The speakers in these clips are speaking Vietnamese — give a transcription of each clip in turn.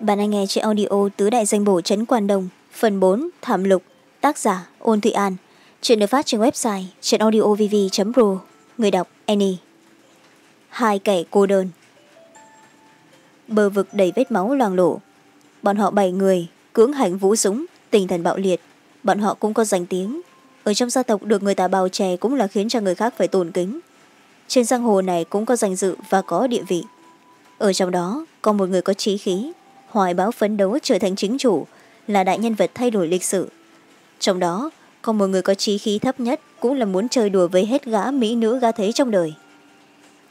Bạn đang nghe trên audio Tứ Đại Danh Bổ Trấn Quan Đông, phần bốn Thảm Lục, tác giả Ôn Thụy An. Chuyện được phát trên website trên audiovv.pro. Người đọc Annie. Hai kẻ cô đơn. Bờ vực đầy vết máu loang lổ. Bọn họ bảy người, cưỡng hành vũ súng, tinh thần bạo liệt. Bọn họ cũng có danh tiếng. Ở trong gia tộc được người ta bào chè cũng là khiến cho người khác phải tổn kính. Trên giang hồ này cũng có danh dự và có địa vị. Ở trong đó, có một người có trí khí, hoài báo phấn đấu trở thành chính chủ, là đại nhân vật thay đổi lịch sử. Trong đó, có một người có trí khí thấp nhất cũng là muốn chơi đùa với hết gã mỹ nữ gã thấy trong đời.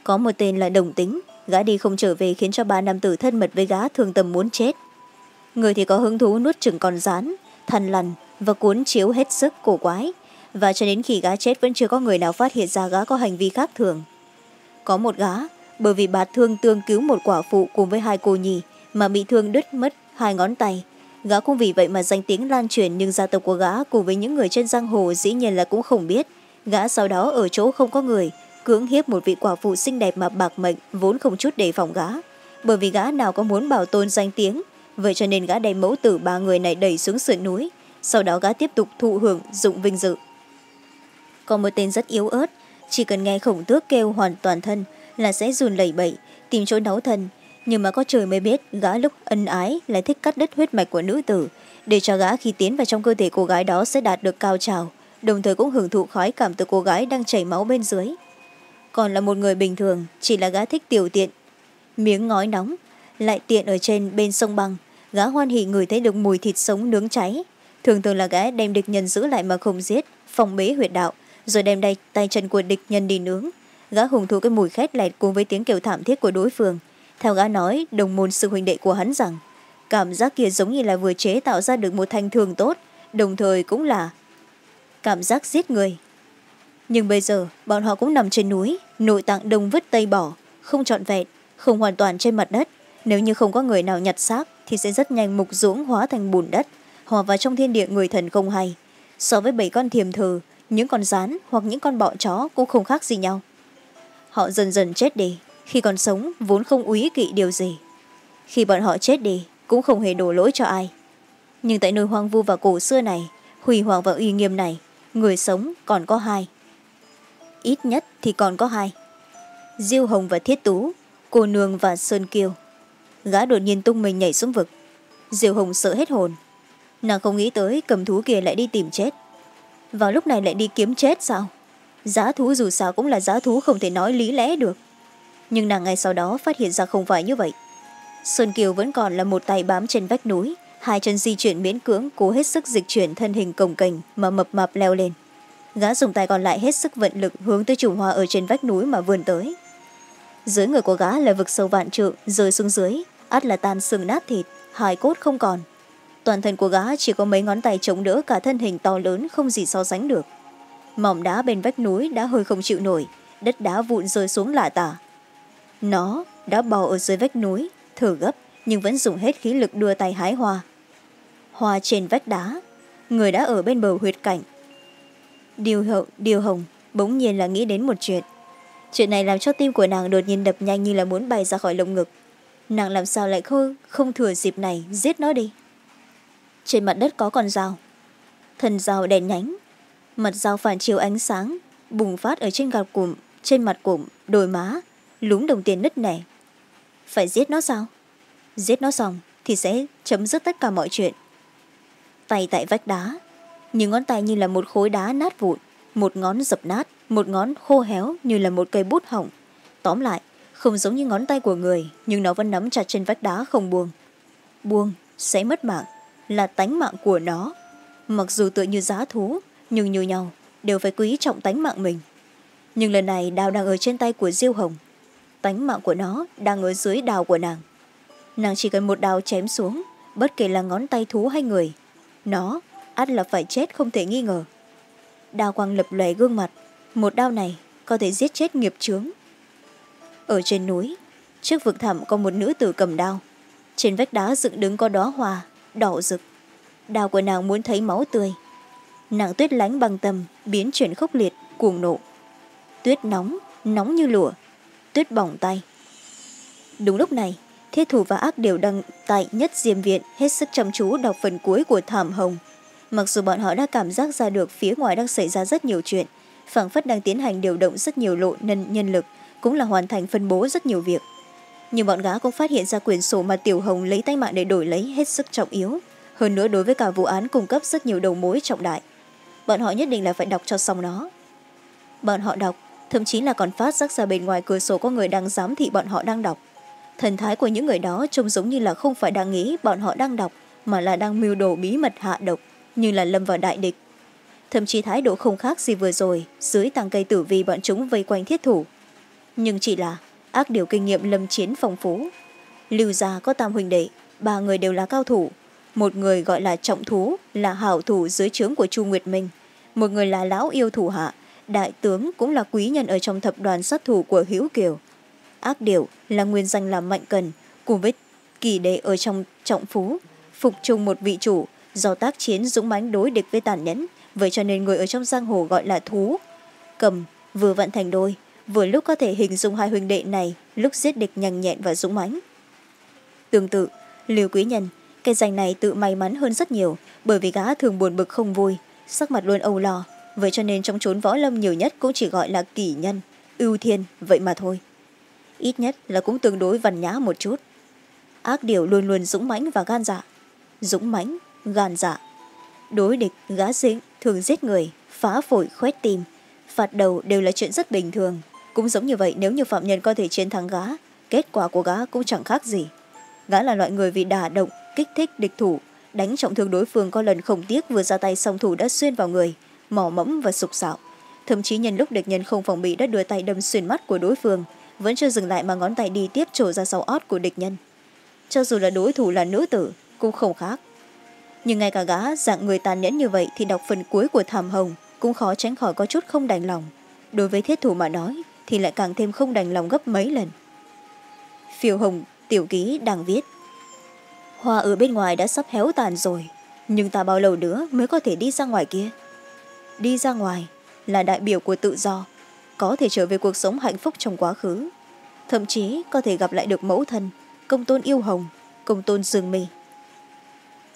Có một tên là Đồng Tính, gã đi không trở về khiến cho ba nam tử thân mật với gã thường tầm muốn chết. Người thì có hứng thú nuốt chừng con rán, thằn lằn và cuốn chiếu hết sức cổ quái, và cho đến khi gã chết vẫn chưa có người nào phát hiện ra gã có hành vi khác thường. Có một gã, bởi vì bà thương tương cứu một quả phụ cùng với hai cô nhì, mà bị thương đứt mất hai ngón tay. Gã cũng vì vậy mà danh tiếng lan truyền nhưng gia tộc của gã cùng với những người trên giang hồ dĩ nhiên là cũng không biết. Gã sau đó ở chỗ không có người, cưỡng hiếp một vị quả phụ xinh đẹp mà bạc mệnh vốn không chút đề phòng gã. Bởi vì gã nào có muốn bảo tồn danh tiếng, vậy cho nên gã đem mẫu tử ba người này đẩy xuống sườn núi. Sau đó gã tiếp tục thụ hưởng dụng vinh dự. Còn một tên rất yếu ớt, chỉ cần nghe khổng tước kêu hoàn toàn thân là sẽ run lẩy bẩy, tìm chỗ nấu thân, nhưng mà có trời mới biết, gã lúc ân ái lại thích cắt đứt huyết mạch của nữ tử, để cho gã khi tiến vào trong cơ thể cô gái đó sẽ đạt được cao trào, đồng thời cũng hưởng thụ khói cảm từ cô gái đang chảy máu bên dưới. Còn là một người bình thường, chỉ là gã thích tiểu tiện. Miếng ngói nóng, lại tiện ở trên bên sông băng, gã hoan hỉ ngửi thấy được mùi thịt sống nướng cháy. Thường thường là gã đem địch nhân giữ lại mà không giết phòng bế huyệt đạo, rồi đem đây tay chân của địch nhân đi nướng. Gã hùng thụ cái mùi khét lẹt cùng với tiếng kêu thảm thiết của đối phương theo gã nói, đồng môn sư huynh đệ của hắn rằng, cảm giác kia giống như là vừa chế tạo ra được một thanh thường tốt, đồng thời cũng là cảm giác giết người. Nhưng bây giờ, bọn họ cũng nằm trên núi, nội tạng đông vứt tây bỏ, không trọn vẹn, không hoàn toàn trên mặt đất. Nếu như không có người nào nhặt xác, thì sẽ rất nhanh mục dũng hóa thành bùn đất, hòa vào trong thiên địa người thần không hay. So với bảy con thiềm thừ, những con rán hoặc những con bọ chó cũng không khác gì nhau. Họ dần dần chết đi khi còn sống vốn không úy kỵ điều gì. Khi bọn họ chết đi, cũng không hề đổ lỗi cho ai. Nhưng tại nơi hoang vu và cổ xưa này hủy hoàng và uy nghiêm này, người sống còn có hai. Ít nhất thì còn có hai. Diêu hồng và thiết tú, cô nương và sơn kiêu gã đột nhiên tung mình nhảy xuống vực. Diêu hồng sợ hết hồn. Nàng không nghĩ tới cầm thú kia lại đi tìm chết. Vào lúc này lại đi kiếm chết sao? Giá thú dù sao cũng là giá thú không thể nói lý lẽ được nhưng nàng ngay sau đó phát hiện ra không phải như vậy. Sơn kiều vẫn còn là một tay bám trên vách núi, hai chân di chuyển miễn cưỡng, cố hết sức dịch chuyển thân hình cồng kềnh mà mập mạp leo lên. Gã dùng tay còn lại hết sức vận lực hướng tới chủ hoa ở trên vách núi mà vươn tới. Dưới người của gã là vực sâu vạn trượng, rơi xuống dưới ắt là tan xương nát thịt, hài cốt không còn. Toàn thân của gã chỉ có mấy ngón tay chống đỡ cả thân hình to lớn không gì so sánh được. Mỏm đá bên vách núi đã hơi không chịu nổi, đất đá vụn rơi xuống lạ tả nó đã bò ở dưới vách núi thở gấp nhưng vẫn dùng hết khí lực đưa tay hái hoa. Hoa trên vách đá người đã ở bên bờ huyệt cảnh. Điều, hậu, điều hồng bỗng nhiên là nghĩ đến một chuyện. Chuyện này làm cho tim của nàng đột nhiên đập nhanh như là muốn bay ra khỏi lồng ngực. Nàng làm sao lại không, không thừa dịp này giết nó đi? Trên mặt đất có con dao. Thần dao đèn nhánh. Mặt dao phản chiếu ánh sáng bùng phát ở trên gạt cụm trên mặt cụm đồi má lúng đồng tiền nứt nẻ. Phải giết nó sao? Giết nó xong thì sẽ chấm dứt tất cả mọi chuyện. Tay tại vách đá, những ngón tay như là một khối đá nát vụn, một ngón dập nát, một ngón khô héo như là một cây bút hỏng. Tóm lại, không giống như ngón tay của người, nhưng nó vẫn nắm chặt trên vách đá không buông. Buông sẽ mất mạng, là tánh mạng của nó. Mặc dù tựa như giá thú, nhưng như nhau đều phải quý trọng tánh mạng mình. Nhưng lần này đào đang ở trên tay của diêu hồng tánh mạng của nó đang ở dưới đào của nàng. Nàng chỉ cần một đào chém xuống, bất kể là ngón tay thú hay người, nó ắt là phải chết không thể nghi ngờ. Đao quang lập lòe gương mặt, một đao này có thể giết chết nghiệp chướng. Ở trên núi, trước vực thẳm có một nữ tử cầm đao. Trên vách đá dựng đứng có đóa hoa, đỏ rực. Đao của nàng muốn thấy máu tươi. Nàng tuyết lánh bằng tầm, biến chuyển khốc liệt, cuồng nộ. Tuyết nóng nóng như lửa tuyết bỏng tay. Đúng lúc này thiết thủ và ác đều đăng tại nhất diêm viện hết sức chăm chú đọc phần cuối của thảm hồng. Mặc dù bọn họ đã cảm giác ra được phía ngoài đang xảy ra rất nhiều chuyện phảng phất đang tiến hành điều động rất nhiều lộ nhân, nhân lực cũng là hoàn thành phân bố rất nhiều việc. Nhưng bọn gá cũng phát hiện ra quyển sổ mà tiểu hồng lấy tay mạng để đổi lấy hết sức trọng yếu. Hơn nữa đối với cả vụ án cung cấp rất nhiều đầu mối trọng đại. Bọn họ nhất định là phải đọc cho xong nó. Bọn họ đọc thậm chí là còn phát giác ra bên ngoài cửa sổ có người đang giám thị bọn họ đang đọc. Thần thái của những người đó trông giống như là không phải đang nghĩ bọn họ đang đọc, mà là đang mưu đồ bí mật hạ độc, như là lâm vào đại địch. Thậm chí thái độ không khác gì vừa rồi, dưới tàng cây tử vi bọn chúng vây quanh thiết thủ. Nhưng chỉ là ác điều kinh nghiệm lâm chiến phong phú. Lưu gia có tam huỳnh đệ, ba người đều là cao thủ. Một người gọi là trọng thú, là hảo thủ dưới trướng của chu nguyệt minh. Một người là lão yêu thủ hạ đại tướng cũng là quý nhân ở trong thập đoàn sát thủ của hữu kiều. Ác điệu là nguyên danh là mạnh cần, cùng với kỳ đệ ở trong trọng phú, phục chung một vị chủ, do tác chiến dũng mãnh đối địch với tàn nhẫn, vậy cho nên người ở trong giang hồ gọi là thú. Cầm vừa vận thành đôi, vừa lúc có thể hình dung hai huynh đệ này lúc giết địch nhanh nhẹn và dũng mãnh. Tương tự liều quý nhân, cái danh này tự may mắn hơn rất nhiều, bởi vì gã thường buồn bực không vui, sắc mặt luôn âu lo vậy cho nên trong chốn võ lâm nhiều nhất cũng chỉ gọi là kỷ nhân, ưu thiên, vậy mà thôi. Ít nhất là cũng tương đối văn nhã một chút. Ác điều luôn luôn dũng mãnh và gan dạ. Dũng mãnh, gan dạ. Đối địch, gã dính thường giết người, phá phổi, khoét tim, phạt đầu đều là chuyện rất bình thường. Cũng giống như vậy, nếu như phạm nhân có thể chiến thắng gã, kết quả của gã cũng chẳng khác gì. Gã là loại người vì đả động, kích thích địch thủ, đánh trọng thương đối phương có lần không tiếc vừa ra tay song thủ đã xuyên vào người mỏ mẫm và sục sạo. Thậm chí nhân lúc địch nhân không phòng bị đã đưa tay đâm xuyên mắt của đối phương, vẫn chưa dừng lại mà ngón tay đi tiếp trổ ra sau ót của địch nhân. Cho dù là đối thủ là nữ tử, cũng không khác. Nhưng ngay cả gã dạng người tàn nhẫn như vậy thì đọc phần cuối của thảm hồng cũng khó tránh khỏi có chút không đành lòng. Đối với thiết thủ mà nói thì lại càng thêm không đành lòng gấp mấy lần. Phiêu hồng, tiểu ký đang viết, hoa ở bên ngoài đã sắp héo tàn rồi, nhưng ta bao lâu nữa mới có thể đi ra ngoài kia? Đi ra ngoài, là đại biểu của tự do, có thể trở về cuộc sống hạnh phúc trong quá khứ. Thậm chí có thể gặp lại được mẫu thân, công tôn yêu hồng, công tôn dương mi.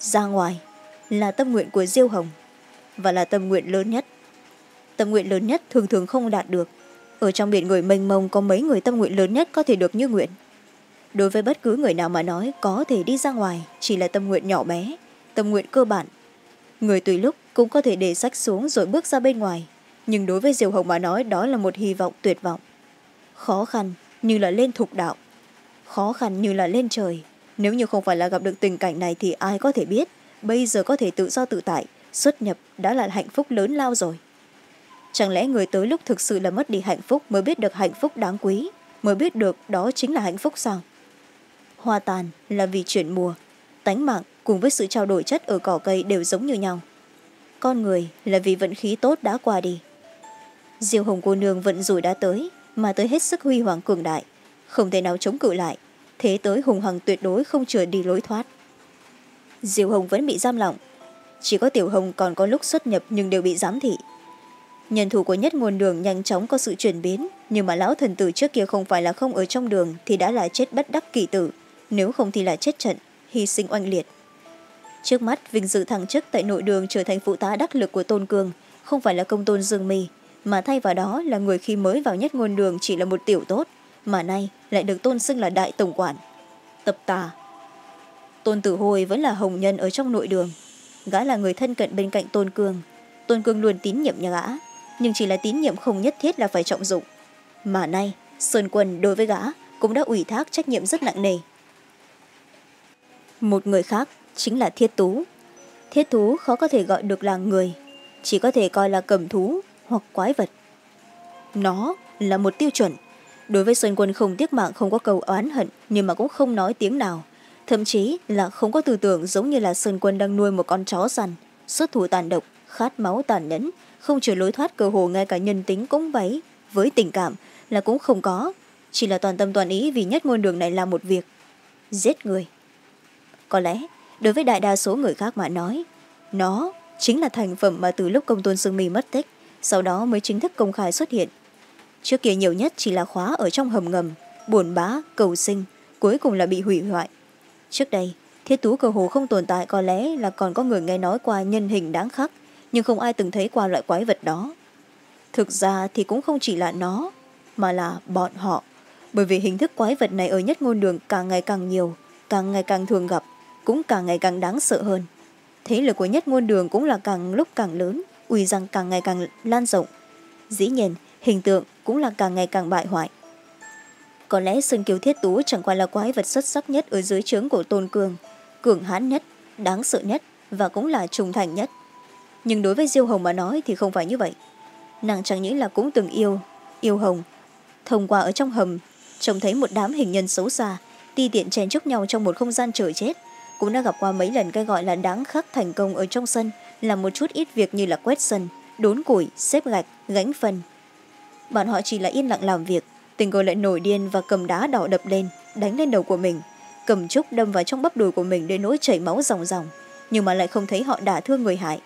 Ra ngoài là tâm nguyện của diêu hồng, và là tâm nguyện lớn nhất. Tâm nguyện lớn nhất thường thường không đạt được. Ở trong biển người mênh mông có mấy người tâm nguyện lớn nhất có thể được như nguyện. Đối với bất cứ người nào mà nói có thể đi ra ngoài chỉ là tâm nguyện nhỏ bé, tâm nguyện cơ bản. Người tùy lúc cũng có thể để sách xuống rồi bước ra bên ngoài. Nhưng đối với diều hồng mà nói, đó là một hy vọng tuyệt vọng. Khó khăn như là lên thục đạo. Khó khăn như là lên trời. Nếu như không phải là gặp được tình cảnh này thì ai có thể biết. Bây giờ có thể tự do tự tại, xuất nhập đã là hạnh phúc lớn lao rồi. Chẳng lẽ người tới lúc thực sự là mất đi hạnh phúc mới biết được hạnh phúc đáng quý, mới biết được đó chính là hạnh phúc sao? Hoa tàn là vì chuyển mùa. Tánh mạng cùng với sự trao đổi chất ở cỏ cây đều giống như nhau con người là vì vận khí tốt đã qua đi. Diêu hồng cô nương vận rủi đã tới, mà tới hết sức huy hoàng cường đại, không thể nào chống cự lại, thế tới hùng hằng tuyệt đối không chừa đi lối thoát. Diêu hồng vẫn bị giam lỏng, chỉ có tiểu hồng còn có lúc xuất nhập nhưng đều bị giám thị. Nhân thủ của nhất nguồn đường nhanh chóng có sự chuyển biến, nhưng mà lão thần tử trước kia không phải là không ở trong đường thì đã là chết bất đắc kỳ tử, nếu không thì là chết trận, hy sinh oanh liệt trước mắt, vinh dự thăng chức tại nội đường trở thành phụ tá đắc lực của tôn cường, không phải là công tôn dương mì, mà thay vào đó là người khi mới vào nhất ngôn đường chỉ là một tiểu tốt, mà nay lại được tôn xưng là đại tổng quản. Tập tà. Tôn tử hồi vẫn là hồng nhân ở trong nội đường. Gã là người thân cận bên cạnh tôn cương tôn cương luôn tín nhiệm nhà gã, nhưng chỉ là tín nhiệm không nhất thiết là phải trọng dụng. Mà nay, sơn quân đối với gã cũng đã ủy thác trách nhiệm rất nặng nề. Một người khác chính là thiết tú. Thiết thú khó có thể gọi được là người, chỉ có thể coi là cầm thú hoặc quái vật. Nó là một tiêu chuẩn. Đối với sơn quân không tiếc mạng, không có cầu oán hận, nhưng mà cũng không nói tiếng nào. Thậm chí là không có tư tưởng giống như là sơn quân đang nuôi một con chó săn, xuất thủ tàn độc, khát máu tàn nhẫn, không chừa lối thoát cơ hồ, ngay cả nhân tính cũng vấy với tình cảm là cũng không có, chỉ là toàn tâm toàn ý vì nhất ngôn đường này là một việc giết người. Có lẽ đối với đại đa số người khác mà nói, nó chính là thành phẩm mà từ lúc công tôn sương mi mất tích, sau đó mới chính thức công khai xuất hiện. Trước kia nhiều nhất chỉ là khóa ở trong hầm ngầm buồn bá, cầu sinh, cuối cùng là bị hủy hoại. Trước đây, thiết tú cơ hồ không tồn tại có lẽ là còn có người nghe nói qua nhân hình đáng khắc, nhưng không ai từng thấy qua loại quái vật đó. Thực ra thì cũng không chỉ là nó, mà là bọn họ, bởi vì hình thức quái vật này ở nhất ngôn đường càng ngày càng nhiều, càng ngày càng thường gặp cũng càng ngày càng đáng sợ hơn. Thế lực của nhất ngôn đường cũng là càng lúc càng lớn, uy rằng càng ngày càng lan rộng. Dĩ nhiên, hình tượng cũng là càng ngày càng bại hoại. Có lẽ sơn kiều thiết tú chẳng qua là quái vật xuất sắc nhất ở dưới trướng của tôn cường cường hãn nhất, đáng sợ nhất và cũng là trung thành nhất. Nhưng đối với diêu hồng mà nói thì không phải như vậy. Nàng chẳng những là cũng từng yêu yêu hồng. Thông qua ở trong hầm, trông thấy một đám hình nhân xấu xa, ti tiện chen chúc nhau trong một không gian trời chết cũng đã gặp qua mấy lần cái gọi là đáng khắc thành công ở trong sân, là một chút ít việc như là quét sân, đốn củi, xếp gạch, gánh phân bọn họ chỉ là yên lặng làm việc, tình cờ lại nổi điên và cầm đá đỏ đập lên, đánh lên đầu của mình. Cầm trúc đâm vào trong bắp đùi của mình đến nỗi chảy máu ròng ròng, nhưng mà lại không thấy họ đả thương người hại.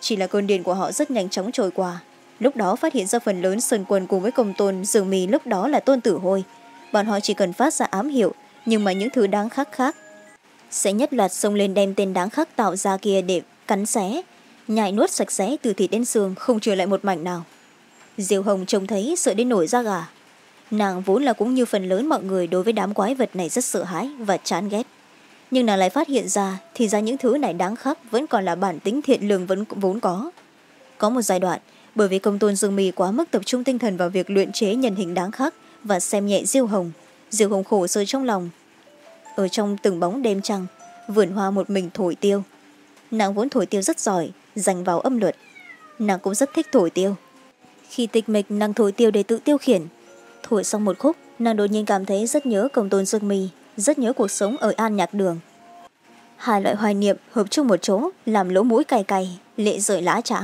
Chỉ là cơn điên của họ rất nhanh chóng trôi qua. Lúc đó phát hiện ra phần lớn sơn quân cùng với công tôn dường mì lúc đó là tôn tử hôi. Bọn họ chỉ cần phát ra ám hiệu, nhưng mà những thứ đáng khắc khác sẽ nhất loạt xông lên đem tên đáng khắc tạo ra kia để cắn xé nhại nuốt sạch sẽ từ thịt đến xương không trừ lại một mảnh nào. Diều hồng trông thấy sợ đến nổi da gà. Nàng vốn là cũng như phần lớn mọi người đối với đám quái vật này rất sợ hãi và chán ghét. Nhưng nàng lại phát hiện ra thì ra những thứ này đáng khắc vẫn còn là bản tính thiện lương vẫn vốn có. Có một giai đoạn, bởi vì công tôn dương mì quá mức tập trung tinh thần vào việc luyện chế nhân hình đáng khắc và xem nhẹ diêu hồng diêu hồng khổ sở trong lòng ở trong từng bóng đêm trăng, vườn hoa một mình thổi tiêu. Nàng vốn thổi tiêu rất giỏi, dành vào âm luật. Nàng cũng rất thích thổi tiêu. Khi tịch mịch, nàng thổi tiêu để tự tiêu khiển. Thổi xong một khúc, nàng đột nhiên cảm thấy rất nhớ công tôn dương mì rất nhớ cuộc sống ở an nhạc đường. Hai loại hoài niệm hợp chung một chỗ, làm lỗ mũi cay cay lệ rời lá trá.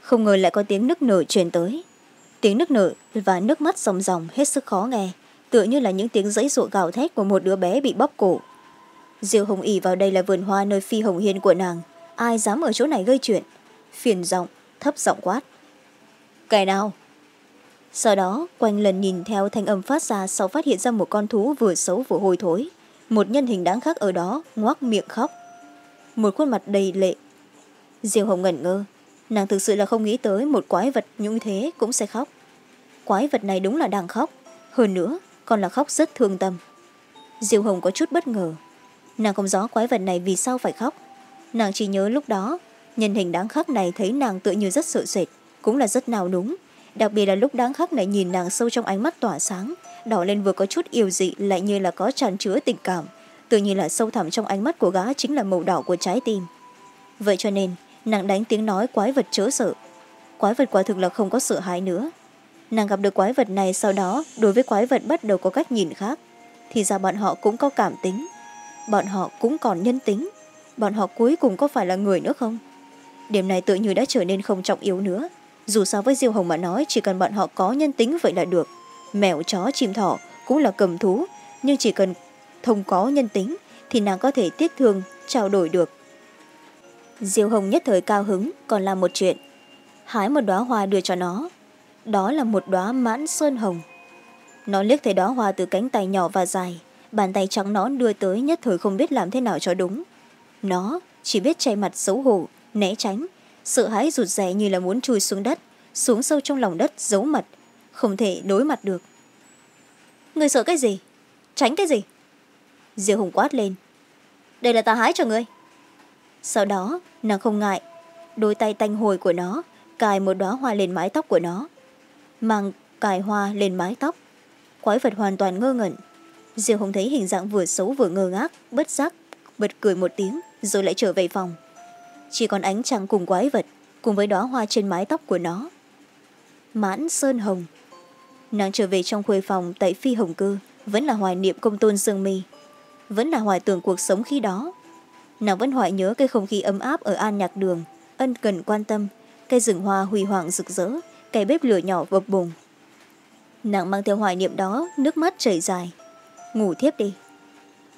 Không ngờ lại có tiếng nước nở truyền tới. Tiếng nước nở và nước mắt ròng ròng hết sức khó nghe tựa như là những tiếng dãy rụa gào thét của một đứa bé bị bóp cổ. Diêu hồng ỉ vào đây là vườn hoa nơi phi hồng hiên của nàng. Ai dám ở chỗ này gây chuyện? Phiền giọng, thấp giọng quát. Kẻ nào? Sau đó, quanh lần nhìn theo thanh âm phát ra sau phát hiện ra một con thú vừa xấu vừa hôi thối. Một nhân hình đáng khác ở đó, ngoác miệng khóc. Một khuôn mặt đầy lệ. Diêu hồng ngẩn ngơ. Nàng thực sự là không nghĩ tới một quái vật như thế cũng sẽ khóc. Quái vật này đúng là đang khóc. Hơn nữa còn là khóc rất thương tâm. Diêu hồng có chút bất ngờ. Nàng không rõ quái vật này vì sao phải khóc. Nàng chỉ nhớ lúc đó, nhân hình đáng khắc này thấy nàng tựa như rất sợ sệt, cũng là rất nào đúng. Đặc biệt là lúc đáng khắc này nhìn nàng sâu trong ánh mắt tỏa sáng, đỏ lên vừa có chút yêu dị, lại như là có tràn chứa tình cảm. Tự nhiên là sâu thẳm trong ánh mắt của gã chính là màu đỏ của trái tim. Vậy cho nên, nàng đánh tiếng nói quái vật chớ sợ. Quái vật quả thực là không có sợ hãi nữa nàng gặp được quái vật này sau đó, đối với quái vật bắt đầu có cách nhìn khác. Thì ra bọn họ cũng có cảm tính. Bọn họ cũng còn nhân tính. Bọn họ cuối cùng có phải là người nữa không? Điểm này tự như đã trở nên không trọng yếu nữa. Dù sao với diêu hồng mà nói, chỉ cần bọn họ có nhân tính vậy là được. Mèo, chó, chim, thỏ cũng là cầm thú. Nhưng chỉ cần thông có nhân tính, thì nàng có thể tiếc thương, trao đổi được. Diêu hồng nhất thời cao hứng, còn làm một chuyện. Hái một đoá hoa đưa cho nó đó là một đoá mãn sơn hồng. Nó liếc thấy đó hoa từ cánh tay nhỏ và dài, bàn tay trắng nón đưa tới nhất thời không biết làm thế nào cho đúng. Nó chỉ biết che mặt xấu hổ, né tránh, sợ hãi rụt rè như là muốn chui xuống đất, xuống sâu trong lòng đất giấu mặt, không thể đối mặt được. Người sợ cái gì? Tránh cái gì? Diệu hùng quát lên. Đây là ta hái cho ngươi. Sau đó, nàng không ngại, đôi tay tanh hồi của nó, cài một đoá hoa lên mái tóc của nó mang cài hoa lên mái tóc. Quái vật hoàn toàn ngơ ngẩn. Diệu hồng thấy hình dạng vừa xấu vừa ngơ ngác, bất giác, bật cười một tiếng, rồi lại trở về phòng. Chỉ còn ánh trăng cùng quái vật, cùng với đóa hoa trên mái tóc của nó. Mãn sơn hồng. Nàng trở về trong khuê phòng tại phi hồng cư vẫn là hoài niệm công tôn dương mi. Vẫn là hoài tưởng cuộc sống khi đó. Nàng vẫn hoài nhớ cái không khí ấm áp ở an nhạc đường, ân cần quan tâm cây rừng hoa huy hoàng rực rỡ cây bếp lửa nhỏ bập bùng. Nàng mang theo hoài niệm đó, nước mắt chảy dài. Ngủ thiếp đi.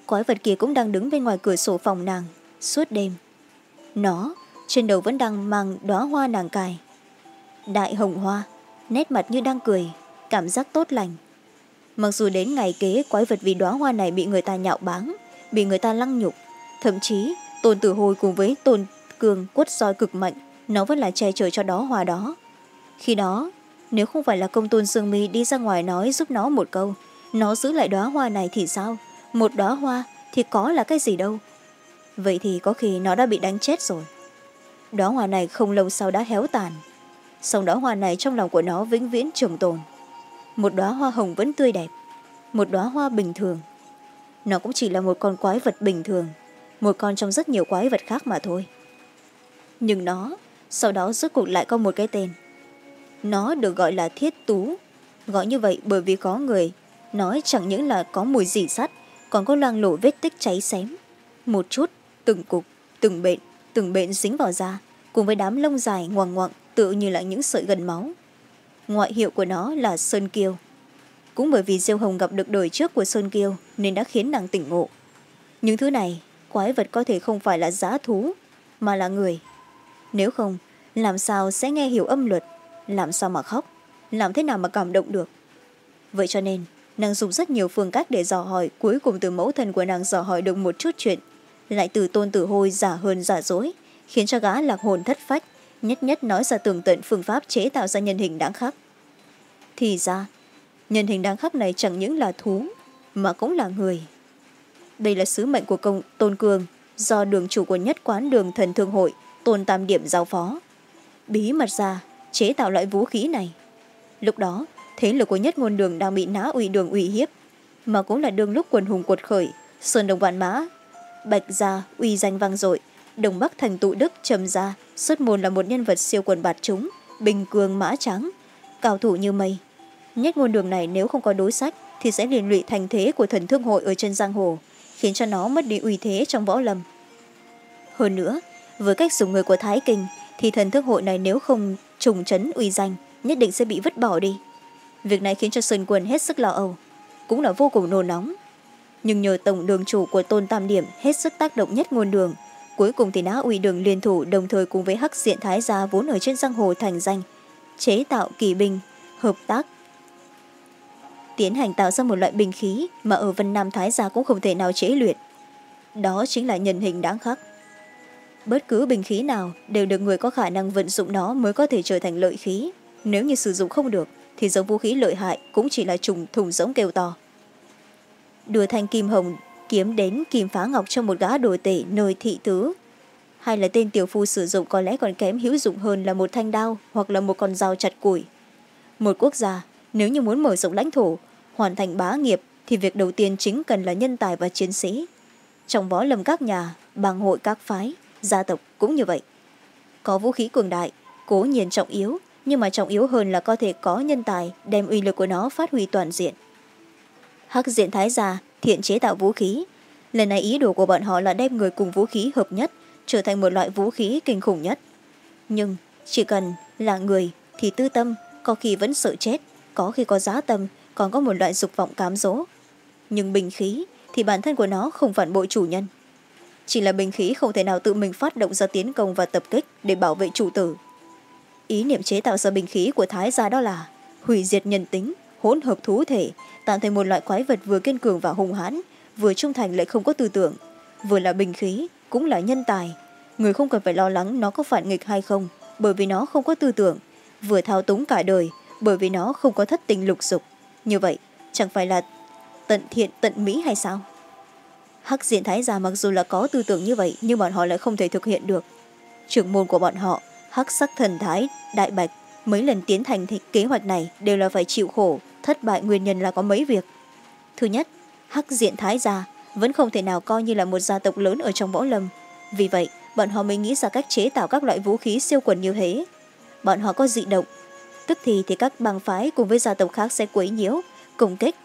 Quái vật kia cũng đang đứng bên ngoài cửa sổ phòng nàng, suốt đêm. Nó, trên đầu vẫn đang mang đóa hoa nàng cài. Đại hồng hoa, nét mặt như đang cười, cảm giác tốt lành. Mặc dù đến ngày kế quái vật vì đoá hoa này bị người ta nhạo báng, bị người ta lăng nhục, thậm chí tôn tử hồi cùng với tôn cường quất roi cực mạnh, nó vẫn là che chở cho đó hoa đó khi đó, nếu không phải là công tôn sương mi đi ra ngoài nói giúp nó một câu, nó giữ lại đoá hoa này thì sao? Một đoá hoa thì có là cái gì đâu? Vậy thì có khi nó đã bị đánh chết rồi. Đoá hoa này không lâu sau đã héo tàn. Song đoá hoa này trong lòng của nó vĩnh viễn trường tồn. Một đoá hoa hồng vẫn tươi đẹp, một đoá hoa bình thường. Nó cũng chỉ là một con quái vật bình thường, một con trong rất nhiều quái vật khác mà thôi. Nhưng nó, sau đó rốt cuộc lại có một cái tên nó được gọi là thiết tú. Gọi như vậy bởi vì có người, nói chẳng những là có mùi dỉ sắt, còn có loang lổ vết tích cháy xém. Một chút, từng cục, từng bệnh từng bệnh dính vào da, cùng với đám lông dài ngoằng ngoặng tự như là những sợi gần máu. Ngoại hiệu của nó là sơn kiêu. Cũng bởi vì diêu hồng gặp được đời trước của sơn kiêu nên đã khiến nàng tỉnh ngộ. Những thứ này, quái vật có thể không phải là giá thú, mà là người. Nếu không, làm sao sẽ nghe hiểu âm luật? Làm sao mà khóc? Làm thế nào mà cảm động được? Vậy cho nên, nàng dùng rất nhiều phương cách để dò hỏi, cuối cùng từ mẫu thân của nàng dò hỏi được một chút chuyện. Lại từ tôn tử hôi giả hơn giả dối, khiến cho gã lạc hồn thất phách, nhất nhất nói ra tường tận phương pháp chế tạo ra nhân hình đáng khắc. Thì ra, nhân hình đáng khắc này chẳng những là thú, mà cũng là người. Đây là sứ mệnh của công tôn cường do đường chủ của nhất quán đường thần thương hội, tôn tam điểm giao phó. Bí mật ra chế tạo loại vũ khí này. Lúc đó, thế lực của nhất ngôn đường đang bị ná ủy đường uy hiếp, mà cũng là đương lúc quần hùng cuột khởi, sơn đồng vạn mã. Bạch gia, uy danh vang dội đồng bắc thành tụ đức, trầm gia, xuất môn là một nhân vật siêu quần bạt chúng, bình cường mã trắng cao thủ như mây. Nhất ngôn đường này nếu không có đối sách thì sẽ liên lụy thành thế của thần thương hội ở trên giang hồ, khiến cho nó mất đi uy thế trong võ lâm. Hơn nữa, với cách dùng người của thái kinh thì thần thức hội này nếu không trùng trấn uy danh, nhất định sẽ bị vứt bỏ đi. Việc này khiến cho sơn quân hết sức lo âu, cũng là vô cùng nôn nóng. Nhưng nhờ tổng đường chủ của tôn tam điểm hết sức tác động nhất ngôn đường, cuối cùng thì đã uy đường liên thủ đồng thời cùng với hắc diện thái gia vốn ở trên giang hồ thành danh, chế tạo kỳ binh, hợp tác, tiến hành tạo ra một loại binh khí mà ở vân nam thái gia cũng không thể nào chế luyện. Đó chính là nhân hình đáng khắc bất cứ bình khí nào đều được người có khả năng vận dụng nó mới có thể trở thành lợi khí. Nếu như sử dụng không được, thì giống vũ khí lợi hại cũng chỉ là trùng thùng giống kêu to. Đưa thanh kim hồng, kiếm đến kim phá ngọc cho một gã đồ tể nơi thị tứ. Hay là tên tiểu phu sử dụng có lẽ còn kém hữu dụng hơn là một thanh đao hoặc là một con dao chặt củi. Một quốc gia, nếu như muốn mở rộng lãnh thổ, hoàn thành bá nghiệp, thì việc đầu tiên chính cần là nhân tài và chiến sĩ. Trong võ lâm các nhà, bang hội các phái gia tộc cũng như vậy. Có vũ khí cường đại, cố nhiên trọng yếu, nhưng mà trọng yếu hơn là có thể có nhân tài đem uy lực của nó phát huy toàn diện. Hắc diện thái gia thiện chế tạo vũ khí. Lần này ý đồ của bọn họ là đem người cùng vũ khí hợp nhất, trở thành một loại vũ khí kinh khủng nhất. Nhưng chỉ cần là người thì tư tâm, có khi vẫn sợ chết, có khi có giá tâm, còn có một loại dục vọng cám dỗ. Nhưng bình khí thì bản thân của nó không phản bội chủ nhân chỉ là bình khí không thể nào tự mình phát động ra tiến công và tập kích để bảo vệ chủ tử. Ý niệm chế tạo ra bình khí của thái gia đó là hủy diệt nhân tính, hỗn hợp thú thể tạo thành một loại quái vật vừa kiên cường và hùng hãn, vừa trung thành lại không có tư tưởng. Vừa là bình khí, cũng là nhân tài. Người không cần phải lo lắng nó có phản nghịch hay không, bởi vì nó không có tư tưởng. Vừa thao túng cả đời, bởi vì nó không có thất tình lục dục. Như vậy, chẳng phải là tận thiện tận mỹ hay sao? Hắc diện thái gia mặc dù là có tư tưởng như vậy, nhưng bọn họ lại không thể thực hiện được. Trưởng môn của bọn họ, hắc sắc thần thái, đại bạch, mấy lần tiến thành kế hoạch này đều là phải chịu khổ, thất bại nguyên nhân là có mấy việc. Thứ nhất, hắc diện thái gia vẫn không thể nào coi như là một gia tộc lớn ở trong võ lâm. Vì vậy, bọn họ mới nghĩ ra cách chế tạo các loại vũ khí siêu quần như thế. Bọn họ có dị động, tức thì thì các bang phái cùng với gia tộc khác sẽ quấy nhiễu công kích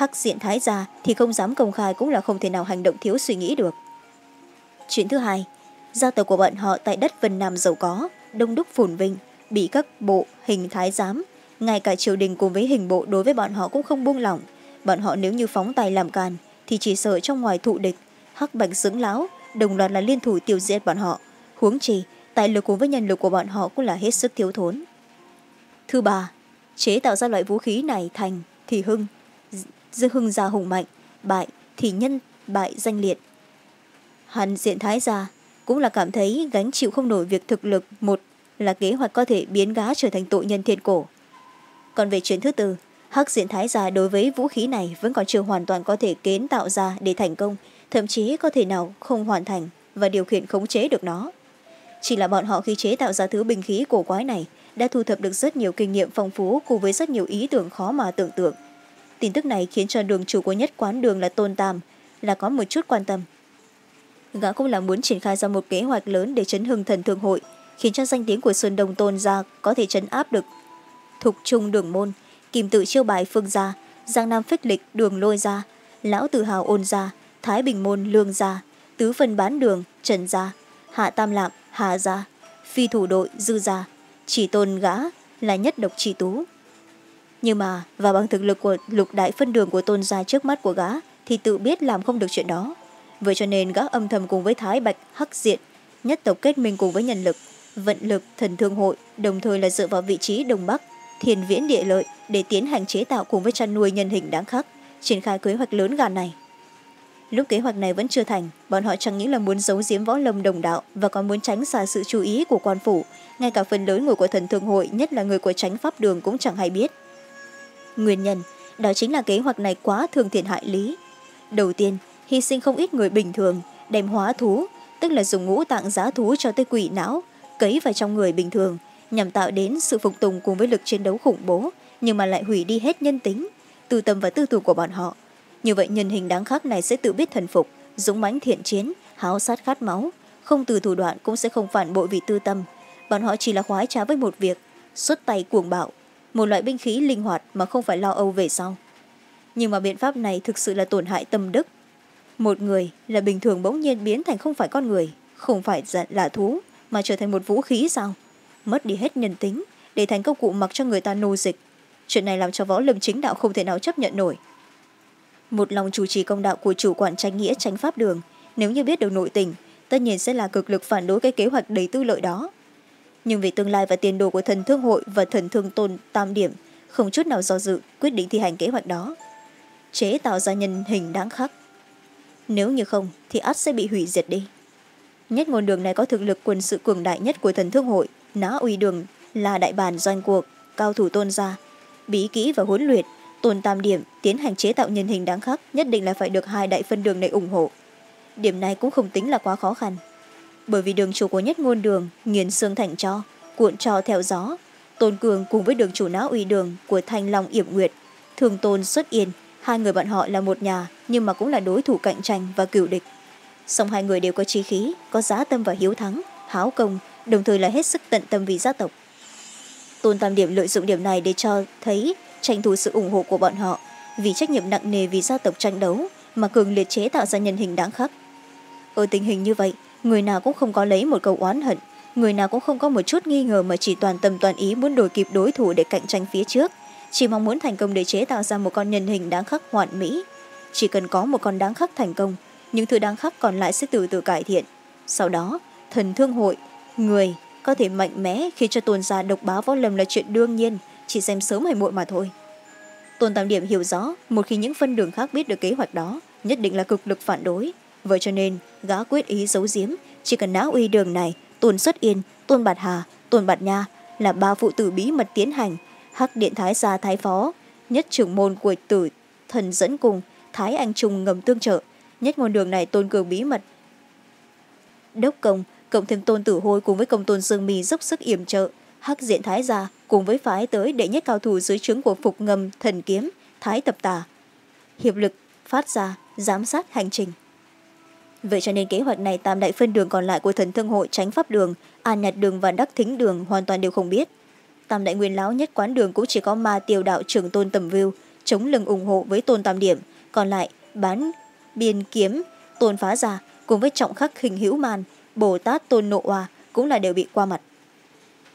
hắc diện thái gia thì không dám công khai cũng là không thể nào hành động thiếu suy nghĩ được. Chuyện thứ hai, gia tộc của bọn họ tại đất vân nam giàu có, đông đúc phồn vinh, bị các bộ hình thái giám, ngay cả triều đình cùng với hình bộ đối với bọn họ cũng không buông lỏng. Bọn họ nếu như phóng tài làm càn thì chỉ sợ trong ngoài thụ địch, hắc bạch dưỡng lão, đồng loạt là liên thủ tiêu diệt bọn họ. Huống chi, tài lực cùng với nhân lực của bọn họ cũng là hết sức thiếu thốn. Thứ ba, chế tạo ra loại vũ khí này thành thì hưng giữa hưng gia hùng mạnh, bại thì nhân, bại danh liệt. Hắn diện thái gia cũng là cảm thấy gánh chịu không nổi việc thực lực một là kế hoạch có thể biến gá trở thành tội nhân thiên cổ. Còn về chuyện thứ tư, hắc diện thái gia đối với vũ khí này vẫn còn chưa hoàn toàn có thể kiến tạo ra để thành công, thậm chí có thể nào không hoàn thành và điều khiển khống chế được nó. Chỉ là bọn họ khi chế tạo ra thứ bình khí cổ quái này đã thu thập được rất nhiều kinh nghiệm phong phú cùng với rất nhiều ý tưởng khó mà tưởng tượng tin tức này khiến cho đường chủ của nhất quán đường là tôn tàm là có một chút quan tâm. Gã cũng là muốn triển khai ra một kế hoạch lớn để chấn hưng thần thương hội, khiến cho danh tiếng của sơn đông tôn gia có thể chấn áp được thục trung đường môn, kim tự chiêu bài phương gia, giang nam phích lịch đường lôi gia, lão tự hào ôn gia, thái bình môn lương gia, tứ phân bán đường trần gia, hạ tam lạm hà gia, phi thủ đội dư gia. Chỉ tôn gã là nhất độc chỉ tú nhưng mà, và bằng thực lực của lục đại phân đường của tôn gia trước mắt của gã, thì tự biết làm không được chuyện đó. Vậy cho nên gã âm thầm cùng với thái bạch, hắc diện, nhất tộc kết minh cùng với nhân lực, vận lực, thần thương hội, đồng thời là dựa vào vị trí đông bắc thiền viễn địa lợi để tiến hành chế tạo cùng với chăn nuôi nhân hình đáng khắc, triển khai kế hoạch lớn gàn này. Lúc kế hoạch này vẫn chưa thành, bọn họ chẳng những là muốn giấu giếm võ lâm đồng đạo và còn muốn tránh xa sự chú ý của quan phủ, ngay cả phần lớn người của thần thương hội, nhất là người của tránh pháp đường cũng chẳng hay biết nguyên nhân. Đó chính là kế hoạch này quá thường thiện hại lý. Đầu tiên, hy sinh không ít người bình thường, đem hóa thú, tức là dùng ngũ tạng giá thú cho tới quỷ não, cấy vào trong người bình thường, nhằm tạo đến sự phục tùng cùng với lực chiến đấu khủng bố, nhưng mà lại hủy đi hết nhân tính, tư tâm và tư tưởng của bọn họ. Như vậy, nhân hình đáng khắc này sẽ tự biết thần phục, dũng mãnh thiện chiến, háo sát khát máu, không từ thủ đoạn cũng sẽ không phản bội vì tư tâm. Bọn họ chỉ là khoái trá với một việc, xuất tay cuồng bạo một loại binh khí linh hoạt mà không phải lo âu về sau. Nhưng mà biện pháp này thực sự là tổn hại tâm đức. Một người là bình thường bỗng nhiên biến thành không phải con người, không phải là thú, mà trở thành một vũ khí sao? Mất đi hết nhân tính để thành công cụ mặc cho người ta nô dịch. Chuyện này làm cho võ lâm chính đạo không thể nào chấp nhận nổi. Một lòng chủ trì công đạo của chủ quản tranh nghĩa tránh pháp đường, nếu như biết được nội tình, tất nhiên sẽ là cực lực phản đối cái kế hoạch đầy tư lợi đó nhưng vì tương lai và tiền đồ của thần thương hội và thần thương tôn tam điểm không chút nào do dự quyết định thi hành kế hoạch đó. Chế tạo ra nhân hình đáng khắc. Nếu như không, thì ắt sẽ bị hủy diệt đi. Nhất ngôn đường này có thực lực quân sự cường đại nhất của thần thương hội. Ná uy đường là đại bản doanh cuộc, cao thủ tôn gia, bí kỹ và huấn luyện. Tôn tam điểm tiến hành chế tạo nhân hình đáng khắc nhất định là phải được hai đại phân đường này ủng hộ. Điểm này cũng không tính là quá khó khăn bởi vì đường chủ của nhất ngôn đường, nghiền xương thành cho, cuộn cho theo gió. Tôn cường cùng với đường chủ não uy đường của thanh long yểm nguyệt, thường tôn xuất yên. Hai người bọn họ là một nhà, nhưng mà cũng là đối thủ cạnh tranh và cựu địch. Song hai người đều có trí khí, có giá tâm và hiếu thắng, háo công, đồng thời là hết sức tận tâm vì gia tộc. Tôn tam điểm lợi dụng điểm này để cho thấy tranh thủ sự ủng hộ của bọn họ, vì trách nhiệm nặng nề vì gia tộc tranh đấu mà cường liệt chế tạo ra nhân hình đáng khắc. Ở tình hình như vậy người nào cũng không có lấy một câu oán hận. Người nào cũng không có một chút nghi ngờ mà chỉ toàn tâm toàn ý muốn đổi kịp đối thủ để cạnh tranh phía trước. Chỉ mong muốn thành công để chế tạo ra một con nhân hình đáng khắc hoàn mỹ. Chỉ cần có một con đáng khắc thành công, những thứ đáng khắc còn lại sẽ từ từ cải thiện. Sau đó, thần thương hội, người, có thể mạnh mẽ khi cho tôn gia độc bá võ lâm là chuyện đương nhiên, chỉ xem sớm hay muộn mà thôi. Tôn tam điểm hiểu rõ, một khi những phân đường khác biết được kế hoạch đó, nhất định là cực lực phản đối vậy cho nên, gã quyết ý giấu giếm, chỉ cần não uy đường này tôn xuất yên tôn bạt hà tôn bạt nha là ba phụ tử bí mật tiến hành, hắc điện thái gia thái phó, nhất trưởng môn của tử thần dẫn cùng, thái anh trung ngầm tương trợ, nhất ngôn đường này tôn cường bí mật. Đốc công, cộng thêm tôn tử hôi cùng với công tôn dương mì dốc sức yểm trợ, hắc diện thái gia cùng với phái tới đệ nhất cao thủ dưới trướng của phục ngầm thần kiếm, thái tập tà. Hiệp lực, phát ra, giám sát hành trình vậy cho nên kế hoạch này tam đại phân đường còn lại của thần thương hội tránh pháp đường à an nhật đường và đắc thính đường hoàn toàn đều không biết. Tam đại nguyên lão nhất quán đường cũng chỉ có ma tiêu đạo trưởng tôn tầm view chống lưng ủng hộ với tôn tam điểm. Còn lại, bán, biên kiếm, tôn phá già cùng với trọng khắc hình hữu man bồ tát tôn nộ hòa cũng là đều bị qua mặt.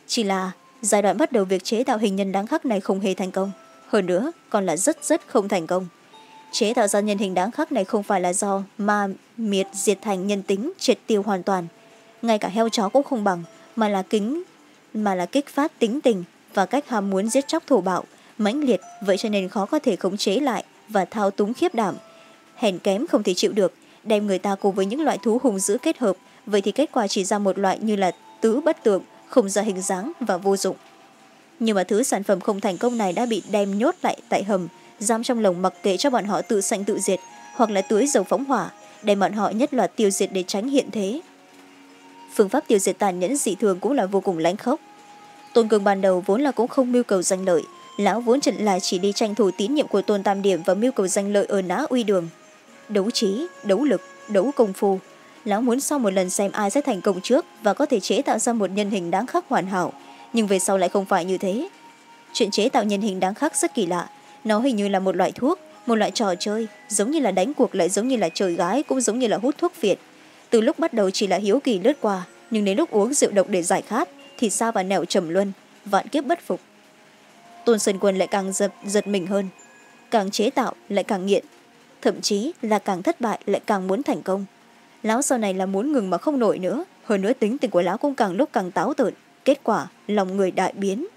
Chỉ là giai đoạn bắt đầu việc chế tạo hình nhân đáng khắc này không hề thành công. Hơn nữa, còn là rất rất không thành công chế tạo ra nhân hình đáng khắc này không phải là do ma miệt diệt thành nhân tính triệt tiêu hoàn toàn. Ngay cả heo chó cũng không bằng, mà là kính, mà là kích phát tính tình và cách ham muốn giết chóc thổ bạo, mãnh liệt. Vậy cho nên khó có thể khống chế lại và thao túng khiếp đảm. Hèn kém không thể chịu được, đem người ta cùng với những loại thú hùng dữ kết hợp. Vậy thì kết quả chỉ ra một loại như là tứ bất tượng, không ra hình dáng và vô dụng. Nhưng mà thứ sản phẩm không thành công này đã bị đem nhốt lại tại hầm giam trong lồng mặc kệ cho bọn họ tự sanh tự diệt, hoặc là tưới dầu phóng hỏa, để bọn họ nhất loạt tiêu diệt để tránh hiện thế. Phương pháp tiêu diệt tàn nhẫn dị thường cũng là vô cùng lãnh khốc. Tôn cường ban đầu vốn là cũng không mưu cầu danh lợi, lão vốn trận là chỉ đi tranh thủ tín nhiệm của tôn tam điểm và mưu cầu danh lợi ở ná uy đường. Đấu trí, đấu lực, đấu công phu, lão muốn sau một lần xem ai sẽ thành công trước và có thể chế tạo ra một nhân hình đáng khắc hoàn hảo, nhưng về sau lại không phải như thế. Chuyện chế tạo nhân hình đáng khắc rất kỳ lạ nó hình như là một loại thuốc một loại trò chơi giống như là đánh cuộc lại giống như là chơi gái cũng giống như là hút thuốc phiện. từ lúc bắt đầu chỉ là hiếu kỳ lướt qua nhưng đến lúc uống rượu độc để giải khát thì sao và nẻo trầm luân vạn kiếp bất phục. Tôn sơn quân lại càng giật, giật mình hơn. Càng chế tạo lại càng nghiện thậm chí là càng thất bại lại càng muốn thành công. Lão sau này là muốn ngừng mà không nổi nữa hơn nữa tính tình của lão cũng càng lúc càng táo tợn. Kết quả lòng người đại biến.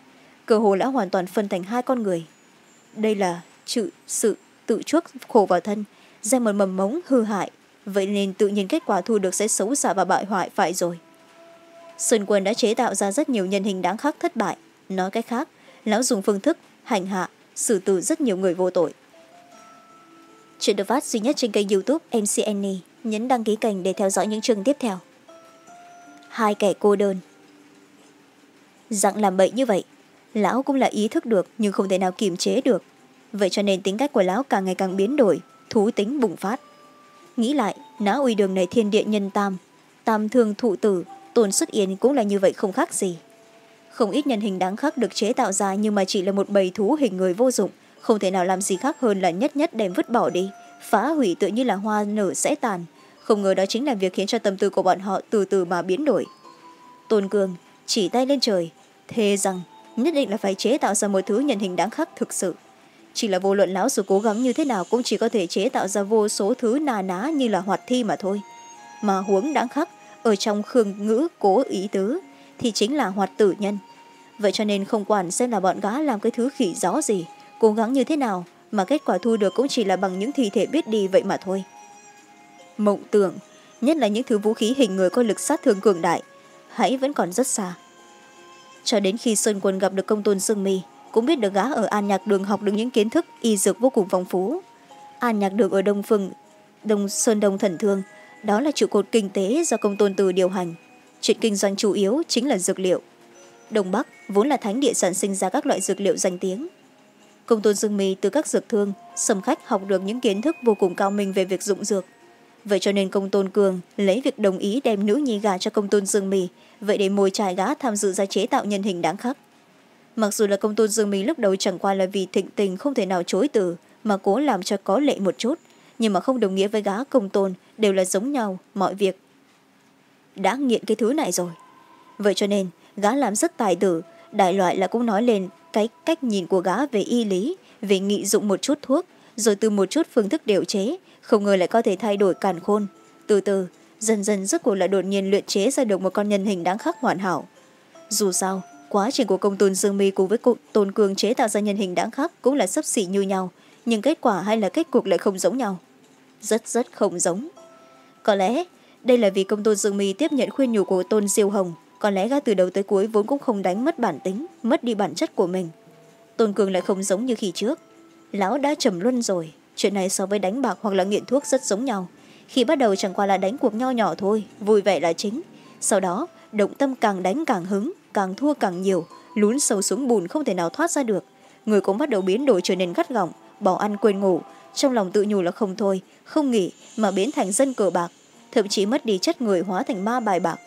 Cơ hồ lão hoàn toàn phân thành hai con người đây là chữ, sự tự chuốc khổ vào thân. Gieo một mầm mống hư hại. Vậy nên tự nhiên kết quả thu được sẽ xấu xả và bại hoại, phải rồi. Sơn quân đã chế tạo ra rất nhiều nhân hình đáng khắc thất bại. Nói cách khác, lão dùng phương thức, hành hạ, xử tử rất nhiều người vô tội. Chuyện được phát duy nhất trên kênh youtube mcn nhấn đăng ký kênh để theo dõi những chương tiếp theo. Hai kẻ cô đơn. Dặn làm bậy như vậy lão cũng là ý thức được, nhưng không thể nào kiềm chế được. Vậy cho nên tính cách của lão càng ngày càng biến đổi, thú tính bùng phát. Nghĩ lại nã uy đường này thiên địa nhân tam tam thương thụ tử tôn xuất yên cũng là như vậy không khác gì. Không ít nhân hình đáng khắc được chế tạo ra nhưng mà chỉ là một bầy thú hình người vô dụng, không thể nào làm gì khác hơn là nhất nhất đem vứt bỏ đi, phá hủy tự như là hoa nở sẽ tàn. Không ngờ đó chính là việc khiến cho tâm tư của bọn họ từ từ mà biến đổi. Tôn cường, chỉ tay lên trời, thề rằng nhất định là phải chế tạo ra một thứ nhân hình đáng khắc thực sự. Chỉ là vô luận lão dù cố gắng như thế nào cũng chỉ có thể chế tạo ra vô số thứ nà ná như là hoạt thi mà thôi. Mà huống đáng khắc, ở trong khương ngữ cố ý tứ, thì chính là hoạt tử nhân. Vậy cho nên không quản xem là bọn gã làm cái thứ khỉ gió gì, cố gắng như thế nào mà kết quả thu được cũng chỉ là bằng những thi thể biết đi vậy mà thôi. Mộng tưởng, nhất là những thứ vũ khí hình người có lực sát thương cường đại, hãy vẫn còn rất xa cho đến khi sơn quân gặp được công tôn dương mì cũng biết được gã ở an nhạc đường học được những kiến thức y dược vô cùng phong phú. An nhạc đường ở đông phương, đông sơn đông thần thương, đó là trụ cột kinh tế do công tôn từ điều hành. Chuyện kinh doanh chủ yếu chính là dược liệu. Đông bắc vốn là thánh địa sản sinh ra các loại dược liệu danh tiếng. Công tôn dương mì từ các dược thương, sầm khách học được những kiến thức vô cùng cao minh về việc dụng dược. Vậy cho nên công tôn cường lấy việc đồng ý đem nữ nhi gà cho công tôn dương mì vậy để mồi trải gã tham dự ra chế tạo nhân hình đáng khắc. Mặc dù là công tôn dương minh lúc đầu chẳng qua là vì thịnh tình không thể nào chối từ, mà cố làm cho có lệ một chút, nhưng mà không đồng nghĩa với gã công tôn đều là giống nhau mọi việc. Đã nghiện cái thứ này rồi. Vậy cho nên gã làm rất tài tử, đại loại là cũng nói lên cái cách nhìn của gã về y lý, về nghị dụng một chút thuốc, rồi từ một chút phương thức điều chế, không ngờ lại có thể thay đổi càn khôn. Từ từ dần dần rốt cuộc lại đột nhiên luyện chế ra được một con nhân hình đáng khắc hoàn hảo. Dù sao, quá trình của công tôn dương mi cùng với tôn cường chế tạo ra nhân hình đáng khắc cũng là sấp xỉ như nhau, nhưng kết quả hay là kết cục lại không giống nhau. Rất rất không giống. Có lẽ, đây là vì công tôn dương mi tiếp nhận khuyên nhủ của tôn diêu hồng, có lẽ gã từ đầu tới cuối vốn cũng không đánh mất bản tính, mất đi bản chất của mình. Tôn cường lại không giống như khi trước. Lão đã trầm luân rồi, chuyện này so với đánh bạc hoặc là nghiện thuốc rất giống nhau khi bắt đầu chẳng qua là đánh cuộc nho nhỏ thôi, vui vẻ là chính. Sau đó, động tâm càng đánh càng hứng, càng thua càng nhiều, lún sâu xuống bùn không thể nào thoát ra được. Người cũng bắt đầu biến đổi trở nên gắt gỏng, bỏ ăn quên ngủ. Trong lòng tự nhủ là không thôi, không nghỉ mà biến thành dân cờ bạc, thậm chí mất đi chất người hóa thành ma bài bạc.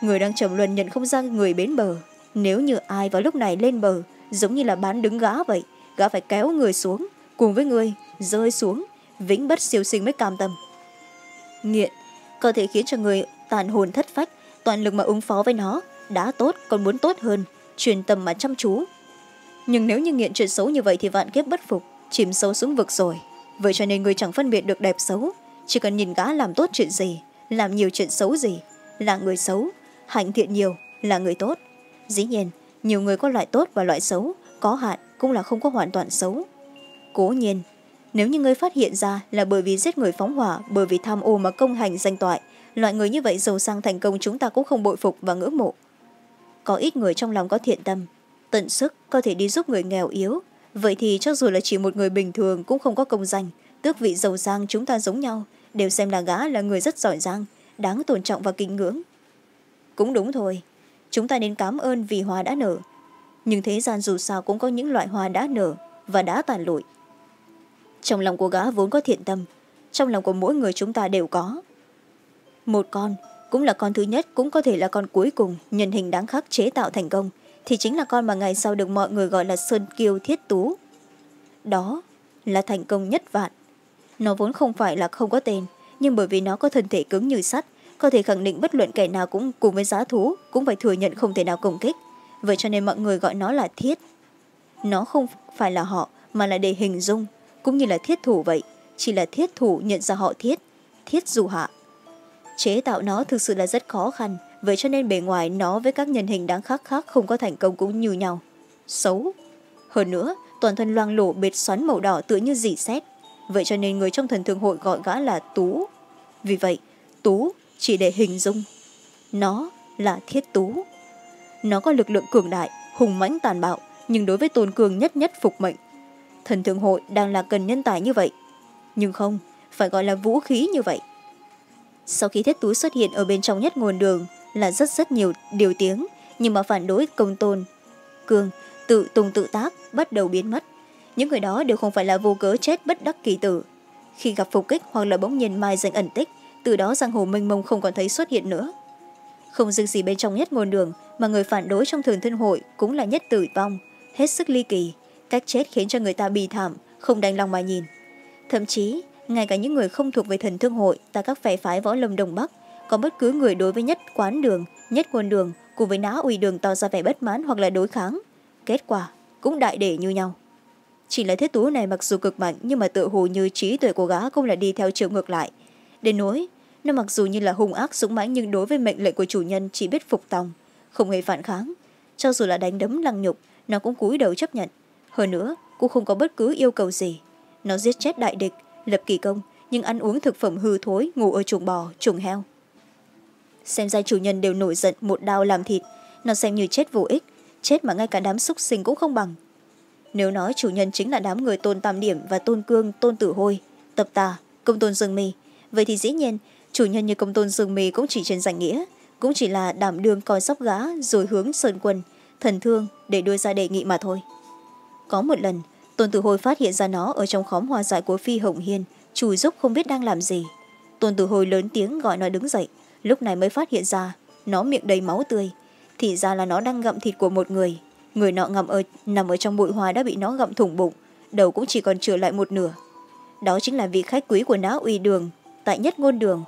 Người đang trầm luân nhận không ra người bến bờ. Nếu như ai vào lúc này lên bờ, giống như là bán đứng gã vậy, gã phải kéo người xuống, cùng với người rơi xuống, vĩnh bất siêu sinh mới cam tâm nghiện, có thể khiến cho người tàn hồn thất phách. Toàn lực mà ứng phó với nó đã tốt, còn muốn tốt hơn, truyền tâm mà chăm chú. Nhưng nếu như nghiện chuyện xấu như vậy thì vạn kiếp bất phục, chìm sâu xuống vực rồi. Vậy cho nên người chẳng phân biệt được đẹp xấu, chỉ cần nhìn gã làm tốt chuyện gì, làm nhiều chuyện xấu gì, là người xấu, hạnh thiện nhiều, là người tốt. Dĩ nhiên, nhiều người có loại tốt và loại xấu, có hạn cũng là không có hoàn toàn xấu. Cố nhiên nếu như ngươi phát hiện ra là bởi vì giết người phóng hỏa, bởi vì tham ô mà công hành danh toại, loại người như vậy giàu sang thành công chúng ta cũng không bội phục và ngưỡng mộ. Có ít người trong lòng có thiện tâm, tận sức có thể đi giúp người nghèo yếu. Vậy thì cho dù là chỉ một người bình thường cũng không có công danh, tước vị giàu sang chúng ta giống nhau, đều xem là gã là người rất giỏi giang, đáng tôn trọng và kính ngưỡng. Cũng đúng thôi, chúng ta nên cảm ơn vì hoa đã nở. Nhưng thế gian dù sao cũng có những loại hoa đã nở và đã tàn lụi trong lòng của gã vốn có thiện tâm, trong lòng của mỗi người chúng ta đều có. Một con cũng là con thứ nhất, cũng có thể là con cuối cùng, nhân hình đáng khắc chế tạo thành công, thì chính là con mà ngày sau được mọi người gọi là sơn kiêu thiết tú. Đó là thành công nhất vạn. Nó vốn không phải là không có tên, nhưng bởi vì nó có thân thể cứng như sắt, có thể khẳng định bất luận kẻ nào cũng cùng với giá thú, cũng phải thừa nhận không thể nào công kích. Vậy cho nên mọi người gọi nó là thiết. Nó không phải là họ, mà là để hình dung cũng như là thiết thủ vậy. Chỉ là thiết thủ nhận ra họ thiết thiết dù hạ. Chế tạo nó thực sự là rất khó khăn, vậy cho nên bề ngoài nó với các nhân hình đáng khác khác không có thành công cũng như nhau. Xấu. Hơn nữa, toàn thân loang lổ bệt xoắn màu đỏ tựa như dỉ xét vậy cho nên người trong thần thương hội gọi gã là tú. Vì vậy, tú chỉ để hình dung. Nó là thiết tú. Nó có lực lượng cường đại, hùng mãnh tàn bạo, nhưng đối với tôn cường nhất nhất phục mệnh thần thượng hội đang là cần nhân tài như vậy. Nhưng không, phải gọi là vũ khí như vậy. Sau khi thiết tú xuất hiện ở bên trong nhất nguồn đường là rất rất nhiều điều tiếng, nhưng mà phản đối công tôn, cường, tự tùng tự tác bắt đầu biến mất. Những người đó đều không phải là vô cớ chết bất đắc kỳ tử. Khi gặp phục kích hoặc là bỗng nhiên mai danh ẩn tích, từ đó giang hồ mênh mông không còn thấy xuất hiện nữa. Không riêng gì bên trong nhất ngôn đường mà người phản đối trong thường thân hội cũng là nhất tử vong, hết sức ly kỳ cách chết khiến cho người ta bì thảm, không đành lòng mà nhìn. Thậm chí, ngay cả những người không thuộc về thần thương hội tại các phe phái võ lâm đồng bắc, có bất cứ người đối với nhất quán đường, nhất quân đường, cùng với nã ủy đường tỏ ra vẻ bất mãn hoặc là đối kháng, kết quả cũng đại để như nhau. Chỉ là thiết tú này mặc dù cực mạnh nhưng mà tự hồ như trí tuệ của gã cũng là đi theo chiều ngược lại. Đến nỗi nó mặc dù như là hung ác dũng mãnh nhưng đối với mệnh lệnh của chủ nhân chỉ biết phục tòng, không hề phản kháng. Cho dù là đánh đấm lăng nhục, nó cũng cúi đầu chấp nhận hơn nữa cũng không có bất cứ yêu cầu gì. Nó giết chết đại địch, lập kỳ công, nhưng ăn uống thực phẩm hư thối, ngủ ở chuồng bò, chuồng heo. Xem ra chủ nhân đều nổi giận một đao làm thịt. Nó xem như chết vô ích, chết mà ngay cả đám xúc sinh cũng không bằng. Nếu nói chủ nhân chính là đám người tôn tam điểm và tôn cương, tôn tử hôi, tập tà, công tôn dương mi, vậy thì dĩ nhiên, chủ nhân như công tôn dương mi cũng chỉ trên danh nghĩa, cũng chỉ là đảm đương coi sóc gá rồi hướng sơn quân, thần thương để đưa ra đề nghị mà thôi có một lần tôn tử hồi phát hiện ra nó ở trong khóm hoa dại của phi hồng hiên chủ giúp không biết đang làm gì. Tôn tử hồi lớn tiếng gọi nó đứng dậy lúc này mới phát hiện ra nó miệng đầy máu tươi. Thì ra là nó đang gặm thịt của một người người nọ ngậm ở, nằm ở trong bụi hoa đã bị nó gặm thủng bụng đầu cũng chỉ còn trở lại một nửa. Đó chính là vị khách quý của nã uy đường tại nhất ngôn đường.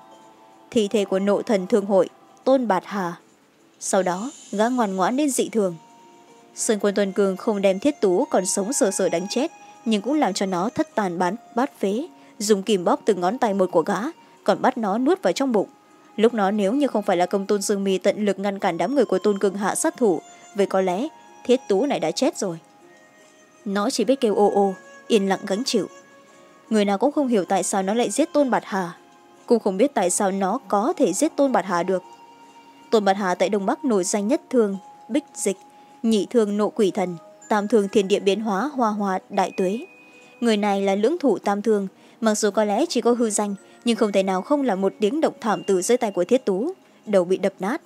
Thi thể của nộ thần thương hội tôn bạt hà. Sau đó gã ngoan ngoãn đến dị thường sơn quân tuân cường không đem thiết tú còn sống sờ sờ đánh chết, nhưng cũng làm cho nó thất tàn bán, bát phế, dùng kìm bóp từng ngón tay một của gã, còn bắt nó nuốt vào trong bụng. Lúc nó nếu như không phải là công tôn dương mi tận lực ngăn cản đám người của tôn cường hạ sát thủ, vậy có lẽ thiết tú này đã chết rồi. Nó chỉ biết kêu ô ô, yên lặng gánh chịu. Người nào cũng không hiểu tại sao nó lại giết tôn bạt hà. Cũng không biết tại sao nó có thể giết tôn bạt hà được. Tôn bạt hà tại đông bắc nổi danh nhất thương, bích dịch nhị thương nộ quỷ thần, tam thương thiên địa biến hóa, hoa hoa, đại tuế. Người này là lưỡng thủ tam thương, mặc dù có lẽ chỉ có hư danh, nhưng không thể nào không là một tiếng động thảm từ dưới tay của thiết tú. Đầu bị đập nát,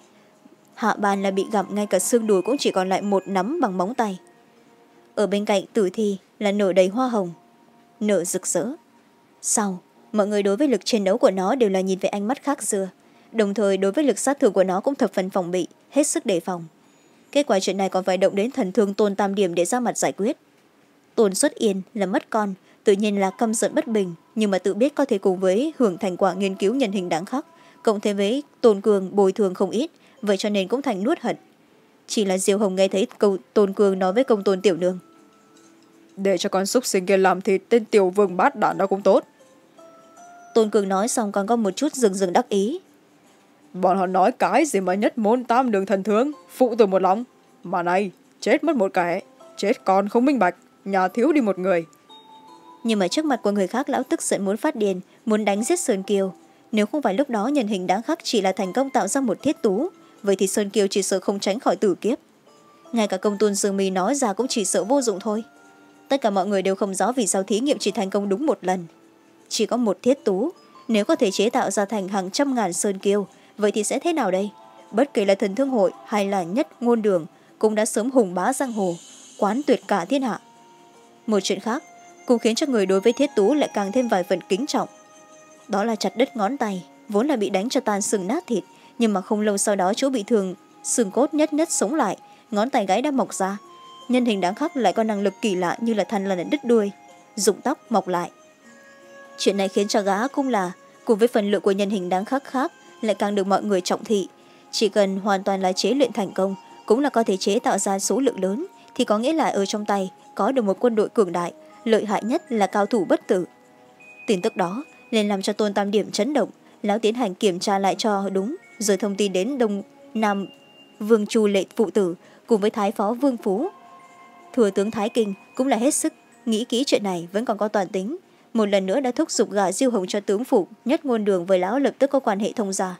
hạ bàn là bị gặm, ngay cả xương đùi cũng chỉ còn lại một nắm bằng móng tay. Ở bên cạnh tử thi là nở đầy hoa hồng, nở rực rỡ. Sau, mọi người đối với lực chiến đấu của nó đều là nhìn về ánh mắt khác xưa. Đồng thời đối với lực sát thương của nó cũng thập phần phòng bị, hết sức đề phòng kết quả chuyện này còn phải động đến thần thương tôn tam điểm để ra mặt giải quyết. Tôn xuất yên là mất con tự nhiên là căm giận bất bình nhưng mà tự biết có thể cùng với hưởng thành quả nghiên cứu nhân hình đáng khắc cộng thêm với tôn cường bồi thường không ít vậy cho nên cũng thành nuốt hận. Chỉ là diêu hồng nghe thấy câu tôn cường nói với công tôn tiểu nương. Để cho con xúc sinh kia làm thịt tên tiểu vương bát đạn đó cũng tốt. Tôn cường nói xong còn có một chút rừng rừng đắc ý bọn họ nói cái gì mà nhất môn tam đường thần thương phụ từ một lòng. Mà này, chết mất một kẻ, chết còn không minh bạch, nhà thiếu đi một người. Nhưng mà trước mặt của người khác, lão tức giận muốn phát điền muốn đánh giết sơn kiều. Nếu không phải lúc đó nhân hình đáng khắc chỉ là thành công tạo ra một thiết tú, vậy thì sơn kiều chỉ sợ không tránh khỏi tử kiếp. Ngay cả công tôn dương mi nói ra cũng chỉ sợ vô dụng thôi. Tất cả mọi người đều không rõ vì sao thí nghiệm chỉ thành công đúng một lần. Chỉ có một thiết tú, nếu có thể chế tạo ra thành hàng trăm ngàn sơn kiêu vậy thì sẽ thế nào đây? Bất kể là thần thương hội hay là nhất ngôn đường, cũng đã sớm hùng bá giang hồ, quán tuyệt cả thiên hạ. Một chuyện khác, cũng khiến cho người đối với thiết tú lại càng thêm vài phần kính trọng. Đó là chặt đứt ngón tay, vốn là bị đánh cho tan sừng nát thịt, nhưng mà không lâu sau đó chỗ bị thương, xương cốt nhất nhất sống lại, ngón tay gãy đã mọc ra. Nhân hình đáng khắc lại có năng lực kỳ lạ như là thần lần đứt đuôi dụng tóc mọc lại. Chuyện này khiến cho gã cũng là, cùng với phần lượng của nhân hình đáng khắc khác lại càng được mọi người trọng thị. Chỉ cần hoàn toàn là chế luyện thành công, cũng là có thể chế tạo ra số lượng lớn, thì có nghĩa là ở trong tay có được một quân đội cường đại, lợi hại nhất là cao thủ bất tử. Tin tức đó nên làm cho tôn tam điểm chấn động, lão tiến hành kiểm tra lại cho đúng, rồi thông tin đến đông nam vương chu lệ phụ tử cùng với thái phó vương phú. Thừa tướng thái kinh cũng là hết sức nghĩ kỹ chuyện này, vẫn còn có toàn tính một lần nữa đã thúc giục gã diêu hồng cho tướng phủ nhất ngôn đường với lão lập tức có quan hệ thông gia.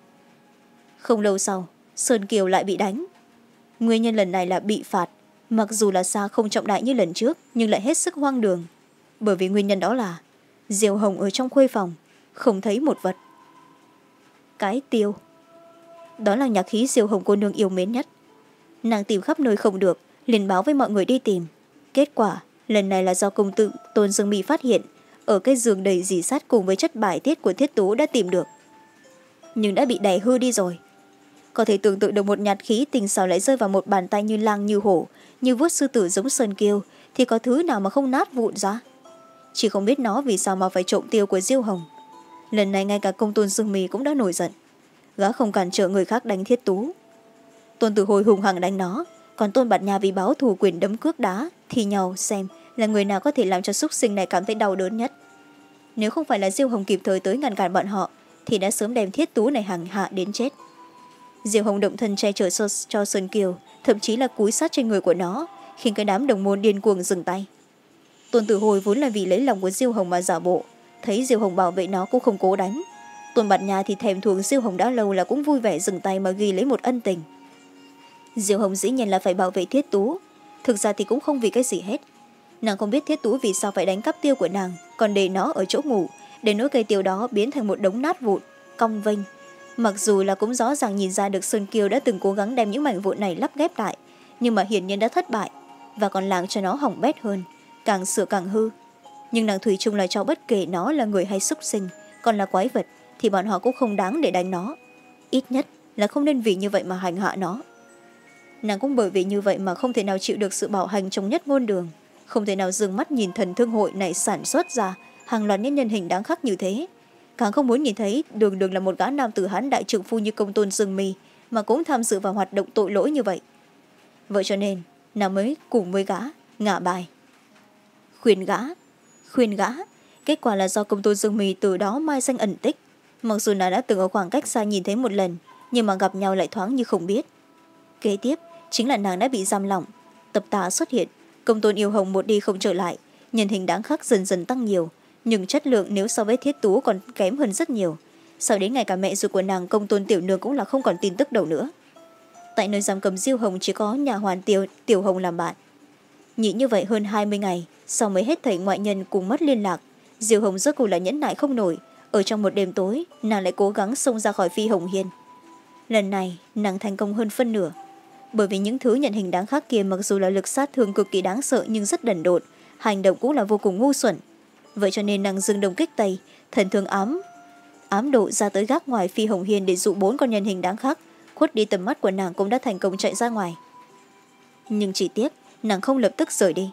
Không lâu sau, sơn kiều lại bị đánh. Nguyên nhân lần này là bị phạt. Mặc dù là xa không trọng đại như lần trước, nhưng lại hết sức hoang đường. Bởi vì nguyên nhân đó là diều hồng ở trong khuê phòng, không thấy một vật. Cái tiêu. Đó là nhạc khí diều hồng cô nương yêu mến nhất. Nàng tìm khắp nơi không được, liền báo với mọi người đi tìm. Kết quả, lần này là do công tự tôn dương mỹ phát hiện ở cái giường đầy dì sát cùng với chất bài tiết của thiết tú đã tìm được. Nhưng đã bị đè hư đi rồi. Có thể tưởng tượng được một nhạt khí tình xào lại rơi vào một bàn tay như lang như hổ, như vuốt sư tử giống sơn kiêu, thì có thứ nào mà không nát vụn ra? Chỉ không biết nó vì sao mà phải trộm tiêu của diêu hồng. Lần này ngay cả công tôn sương mì cũng đã nổi giận. Gã không cản trở người khác đánh thiết tú. Tôn tử hồi hùng hằng đánh nó, còn tôn bạt nhà vì báo thù quyền đấm cước đá thì nhau xem là người nào có thể làm cho xúc sinh này cảm thấy đau đớn nhất? Nếu không phải là diêu hồng kịp thời tới ngăn cản bọn họ, thì đã sớm đem thiết tú này hàng hạ đến chết. Diêu hồng động thân che chở cho sơn kiều, thậm chí là cúi sát trên người của nó, khiến cái đám đồng môn điên cuồng dừng tay. Tôn tử hồi vốn là vì lấy lòng của diêu hồng mà giả bộ, thấy diêu hồng bảo vệ nó cũng không cố đánh. Tôn bạt nhà thì thèm thuồng diêu hồng đã lâu là cũng vui vẻ dừng tay mà ghi lấy một ân tình. Diêu hồng dĩ nhiên là phải bảo vệ thiết tú, thực ra thì cũng không vì cái gì hết nàng không biết thiết tú vì sao phải đánh cắp tiêu của nàng, còn để nó ở chỗ ngủ, để nỗi cây tiêu đó biến thành một đống nát vụn, cong vênh. Mặc dù là cũng rõ ràng nhìn ra được sơn kiều đã từng cố gắng đem những mảnh vụn này lắp ghép lại, nhưng mà hiển nhiên đã thất bại, và còn làm cho nó hỏng bét hơn, càng sửa càng hư. Nhưng nàng thủy chung là cho bất kể nó là người hay súc sinh, còn là quái vật, thì bọn họ cũng không đáng để đánh nó. Ít nhất là không nên vì như vậy mà hành hạ nó. Nàng cũng bởi vì như vậy mà không thể nào chịu được sự bảo hành trong nhất ngôn đường không thể nào dừng mắt nhìn thần thương hội này sản xuất ra. Hàng loạt những nhân hình đáng khắc như thế. Càng không muốn nhìn thấy đường đường là một gã nam tử hán đại trượng phu như công tôn dương mi, mà cũng tham dự vào hoạt động tội lỗi như vậy. Vậy cho nên, nàng mới cùng với gã ngả bài. Khuyên gã khuyên gã, kết quả là do công tôn dương mi từ đó mai danh ẩn tích. Mặc dù nàng đã từng ở khoảng cách xa nhìn thấy một lần, nhưng mà gặp nhau lại thoáng như không biết. Kế tiếp, chính là nàng đã bị giam lỏng. Tập tà xuất hiện công tôn yêu hồng một đi không trở lại. Nhân hình đáng khắc dần dần tăng nhiều nhưng chất lượng nếu so với thiết tú còn kém hơn rất nhiều. Sau đến ngày cả mẹ ruột của nàng công tôn tiểu nương cũng là không còn tin tức đâu nữa. Tại nơi giam cầm diêu hồng chỉ có nhà hoàn tiểu, tiểu hồng làm bạn. Nhị như vậy hơn hai mươi ngày sau mới hết thầy ngoại nhân cùng mất liên lạc diêu hồng rốt cuộc là nhẫn nại không nổi. Ở trong một đêm tối nàng lại cố gắng xông ra khỏi phi hồng hiên. Lần này nàng thành công hơn phân nửa bởi vì những thứ nhận hình đáng khác kia mặc dù là lực sát thương cực kỳ đáng sợ nhưng rất đần độn, hành động cũng là vô cùng ngu xuẩn. Vậy cho nên nàng dừng đồng kích tay, thần thương ám ám độ ra tới gác ngoài phi hồng hiên để dụ bốn con nhân hình đáng khác khuất đi tầm mắt của nàng cũng đã thành công chạy ra ngoài. Nhưng chỉ tiếc, nàng không lập tức rời đi.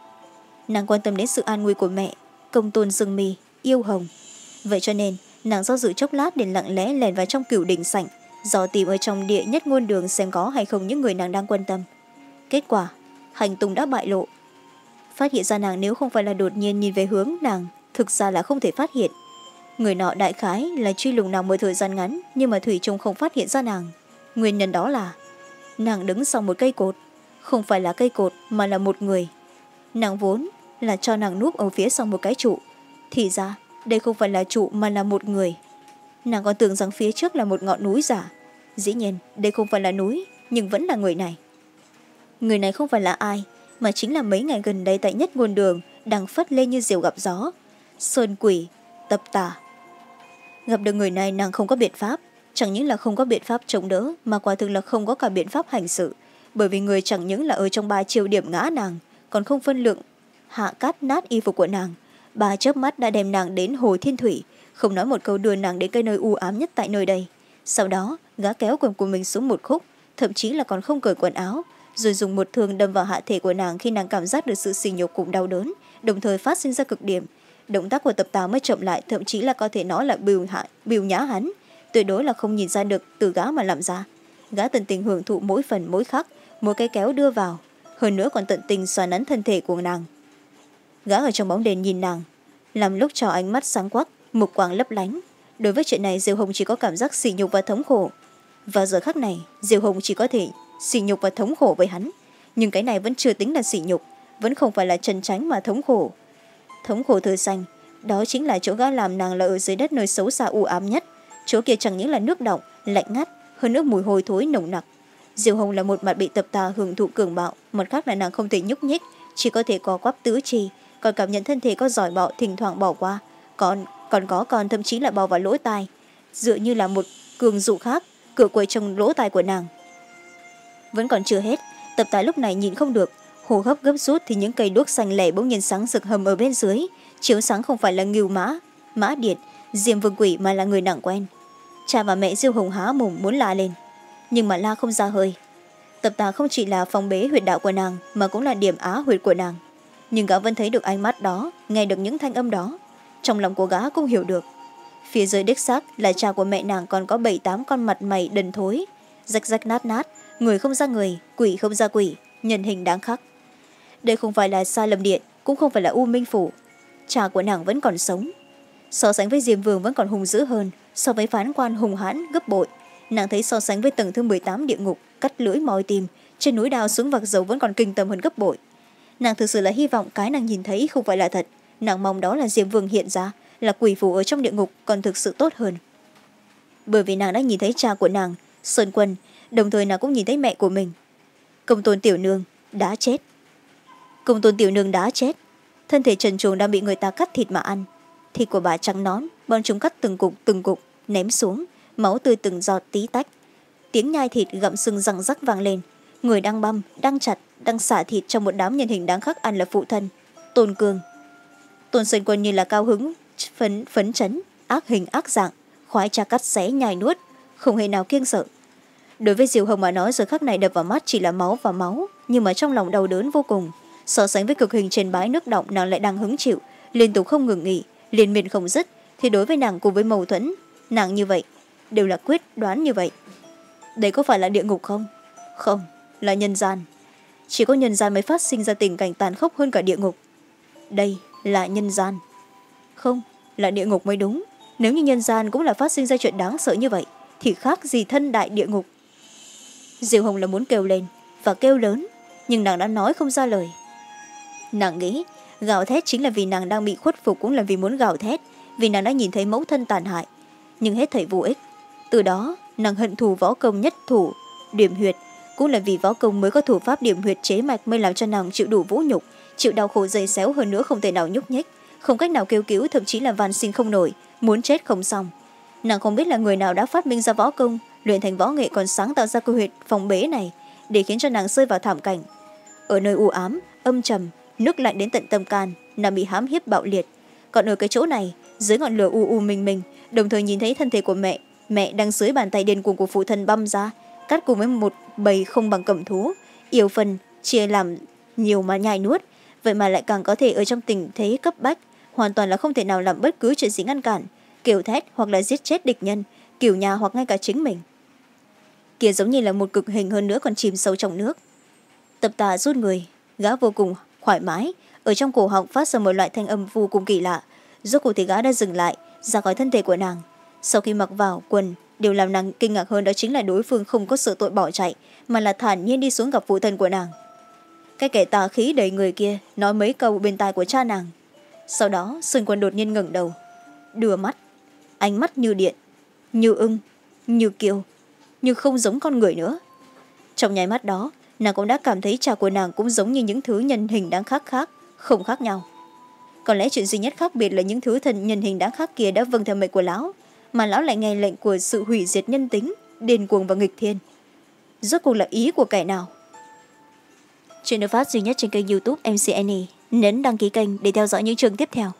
Nàng quan tâm đến sự an nguy của mẹ, công tôn dương mì yêu hồng. Vậy cho nên, nàng do dự chốc lát để lặng lẽ lèn vào trong cửu đình sảnh dò tìm ở trong địa nhất ngôn đường xem có hay không những người nàng đang quan tâm. Kết quả, hành tùng đã bại lộ. Phát hiện ra nàng nếu không phải là đột nhiên nhìn về hướng nàng, thực ra là không thể phát hiện. Người nọ đại khái là truy lùng nàng một thời gian ngắn, nhưng mà thủy trung không phát hiện ra nàng. Nguyên nhân đó là, nàng đứng sau một cây cột. Không phải là cây cột, mà là một người. Nàng vốn là cho nàng núp ở phía sau một cái trụ. Thì ra, đây không phải là trụ mà là một người nàng còn tưởng rằng phía trước là một ngọn núi giả. Dĩ nhiên, đây không phải là núi, nhưng vẫn là người này. Người này không phải là ai, mà chính là mấy ngày gần đây tại nhất nguồn đường, đang phất lên như diều gặp gió. Sơn quỷ, tập tà. Gặp được người này, nàng không có biện pháp. Chẳng những là không có biện pháp chống đỡ, mà quả thực là không có cả biện pháp hành sự. Bởi vì người chẳng những là ở trong ba chiều điểm ngã nàng, còn không phân lượng, hạ cát nát y phục của nàng. Ba chớp mắt đã đem nàng đến hồ thiên thủy không nói một câu đưa nàng đến cái nơi u ám nhất tại nơi đây. Sau đó gã kéo quần của mình xuống một khúc thậm chí là còn không cởi quần áo rồi dùng một thương đâm vào hạ thể của nàng khi nàng cảm giác được sự xì nhục cùng đau đớn đồng thời phát sinh ra cực điểm. Động tác của tập tào mới chậm lại thậm chí là có thể nói là biểu, hạ, biểu nhã hắn. Tuyệt đối là không nhìn ra được từ gã mà làm ra. Gã tận tình hưởng thụ mỗi phần mỗi khắc mỗi cái kéo đưa vào. Hơn nữa còn tận tình xoa nắn thân thể của nàng. Gã ở trong bóng đèn nhìn nàng làm lúc cho ánh mắt sáng quắc mục quang lấp lánh. Đối với chuyện này diều hồng chỉ có cảm giác sỉ nhục và thống khổ. Và giờ khắc này diều hồng chỉ có thể sỉ nhục và thống khổ với hắn. Nhưng cái này vẫn chưa tính là sỉ nhục, vẫn không phải là trần tránh mà thống khổ. Thống khổ thừa xanh đó chính là chỗ gã làm nàng là ở dưới đất nơi xấu xa u ám nhất. Chỗ kia chẳng những là nước động, lạnh ngắt, hơn nước mùi hôi thối nồng nặc. Diều hồng là một mặt bị tập tà hưởng thụ cường bạo, mặt khác là nàng không thể nhúc nhích, chỉ có thể co quắp tứ chi, còn cảm nhận thân thể có giỏi bọ, thỉnh thoảng bỏ qua. Còn còn có còn thậm chí là bò vào lỗ tai. Dựa như là một cường dụ khác, cửa quầy trong lỗ tai của nàng. Vẫn còn chưa hết, tập tài lúc này nhìn không được hồ hấp gấp rút thì những cây đuốc xanh lẻ bỗng nhiên sáng rực hầm ở bên dưới. Chiếu sáng không phải là ngưu mã mã điệt diêm vương quỷ mà là người nặng quen. Cha và mẹ diêu hồng há mồm muốn la lên, nhưng mà la không ra hơi. Tập tà không chỉ là phòng bế huyệt đạo của nàng, mà cũng là điểm á huyệt của nàng. Nhưng gã vẫn thấy được ánh mắt đó, nghe được những thanh âm đó trong lòng của gã cũng hiểu được. Phía dưới đích xác là cha của mẹ nàng còn có bảy tám con mặt mày đần thối. Rách rách nát nát, người không ra người, quỷ không ra quỷ, nhân hình đáng khắc. Đây không phải là sai lầm điện, cũng không phải là u minh phủ. Cha của nàng vẫn còn sống. So sánh với diêm vương vẫn còn hùng dữ hơn, so với phán quan hùng hãn, gấp bội. Nàng thấy so sánh với tầng thứ m tám địa ngục, cắt lưỡi mòi tìm, trên núi đào xuống vạc dầu vẫn còn kinh tâm hơn gấp bội. Nàng thực sự là hy vọng cái nàng nhìn thấy không phải là thật nàng mong đó là diêm vương hiện ra, là quỷ phủ ở trong địa ngục còn thực sự tốt hơn. Bởi vì nàng đã nhìn thấy cha của nàng, sơn quân, đồng thời nàng cũng nhìn thấy mẹ của mình. Công tôn tiểu nương đã chết. Công tôn tiểu nương đã chết. Thân thể trần truồng đang bị người ta cắt thịt mà ăn. Thịt của bà trắng nón bọn chúng cắt từng cục từng cục, ném xuống, máu tươi từng giọt tí tách. Tiếng nhai thịt gặm sưng răng rắc vang lên. Người đang băm, đang chặt, đang xả thịt trong một đám nhân hình đáng khắc ăn là phụ thân, tôn cương tôn sơn quân như là cao hứng phấn, phấn chấn ác hình ác dạng khoái cha cắt xé nhai nuốt không hề nào kiêng sợ. Đối với diều hồng mà nói giờ khắc này đập vào mắt chỉ là máu và máu nhưng mà trong lòng đau đớn vô cùng. So sánh với cực hình trên bãi nước động nàng lại đang hứng chịu liên tục không ngừng nghỉ liên miên không dứt. Thì đối với nàng cùng với mâu thuẫn nàng như vậy đều là quyết đoán như vậy. Đây có phải là địa ngục không? Không là nhân gian. Chỉ có nhân gian mới phát sinh ra tình cảnh tàn khốc hơn cả địa ngục. Đây là nhân gian. Không, là địa ngục mới đúng. Nếu như nhân gian cũng là phát sinh ra chuyện đáng sợ như vậy, thì khác gì thân đại địa ngục. Diệu hồng là muốn kêu lên và kêu lớn, nhưng nàng đã nói không ra lời. Nàng nghĩ gào thét chính là vì nàng đang bị khuất phục cũng là vì muốn gào thét, vì nàng đã nhìn thấy mẫu thân tàn hại. Nhưng hết thảy vô ích. Từ đó, nàng hận thù võ công nhất thủ, điểm huyệt, cũng là vì võ công mới có thủ pháp điểm huyệt chế mạch mới làm cho nàng chịu đủ vũ nhục chịu đau khổ dày xéo hơn nữa không thể nào nhúc nhích. Không cách nào kêu cứu, thậm chí là van sinh không nổi. Muốn chết không xong. Nàng không biết là người nào đã phát minh ra võ công, luyện thành võ nghệ còn sáng tạo ra cơ huyệt phòng bế này, để khiến cho nàng rơi vào thảm cảnh. Ở nơi u ám, âm trầm, nước lạnh đến tận tâm can, nàng bị hãm hiếp bạo liệt. Còn ở cái chỗ này, dưới ngọn lửa u u mình mình, đồng thời nhìn thấy thân thể của mẹ mẹ đang dưới bàn tay điên cuồng của phụ thân băm ra, cắt cùng với một bầy không bằng cẩm thú. Yêu phần chia làm nhiều mà nhai nuốt vậy mà lại càng có thể ở trong tình thế cấp bách, hoàn toàn là không thể nào làm bất cứ chuyện gì ngăn cản kiểu thét hoặc là giết chết địch nhân, kiểu nhà hoặc ngay cả chính mình. Kia giống như là một cực hình hơn nữa còn chìm sâu trong nước. Tập tà rút người, gã vô cùng thoải mái, ở trong cổ họng phát ra một loại thanh âm vô cùng kỳ lạ. Rốt cuộc thì gã đã dừng lại, ra khỏi thân thể của nàng. Sau khi mặc vào quần, điều làm nàng kinh ngạc hơn đó chính là đối phương không có sự tội bỏ chạy, mà là thản nhiên đi xuống gặp phụ thân của nàng cái kẻ tà khí đầy người kia nói mấy câu bên tai của cha nàng. Sau đó xuân quân đột nhiên ngẩng đầu, đưa mắt, ánh mắt như điện, như ưng, như kiều như không giống con người nữa. Trong nháy mắt đó, nàng cũng đã cảm thấy trà của nàng cũng giống như những thứ nhân hình đáng khác khác, không khác nhau. Có lẽ chuyện duy nhất khác biệt là những thứ thần nhân hình đáng khác kia đã vâng theo mệnh của lão, mà lão lại nghe lệnh của sự hủy diệt nhân tính, điên cuồng và nghịch thiên. Rốt cuộc là ý của kẻ nào? Chuyện được phát duy nhất trên kênh youtube mcne nhấn đăng ký kênh để theo dõi những chương tiếp theo.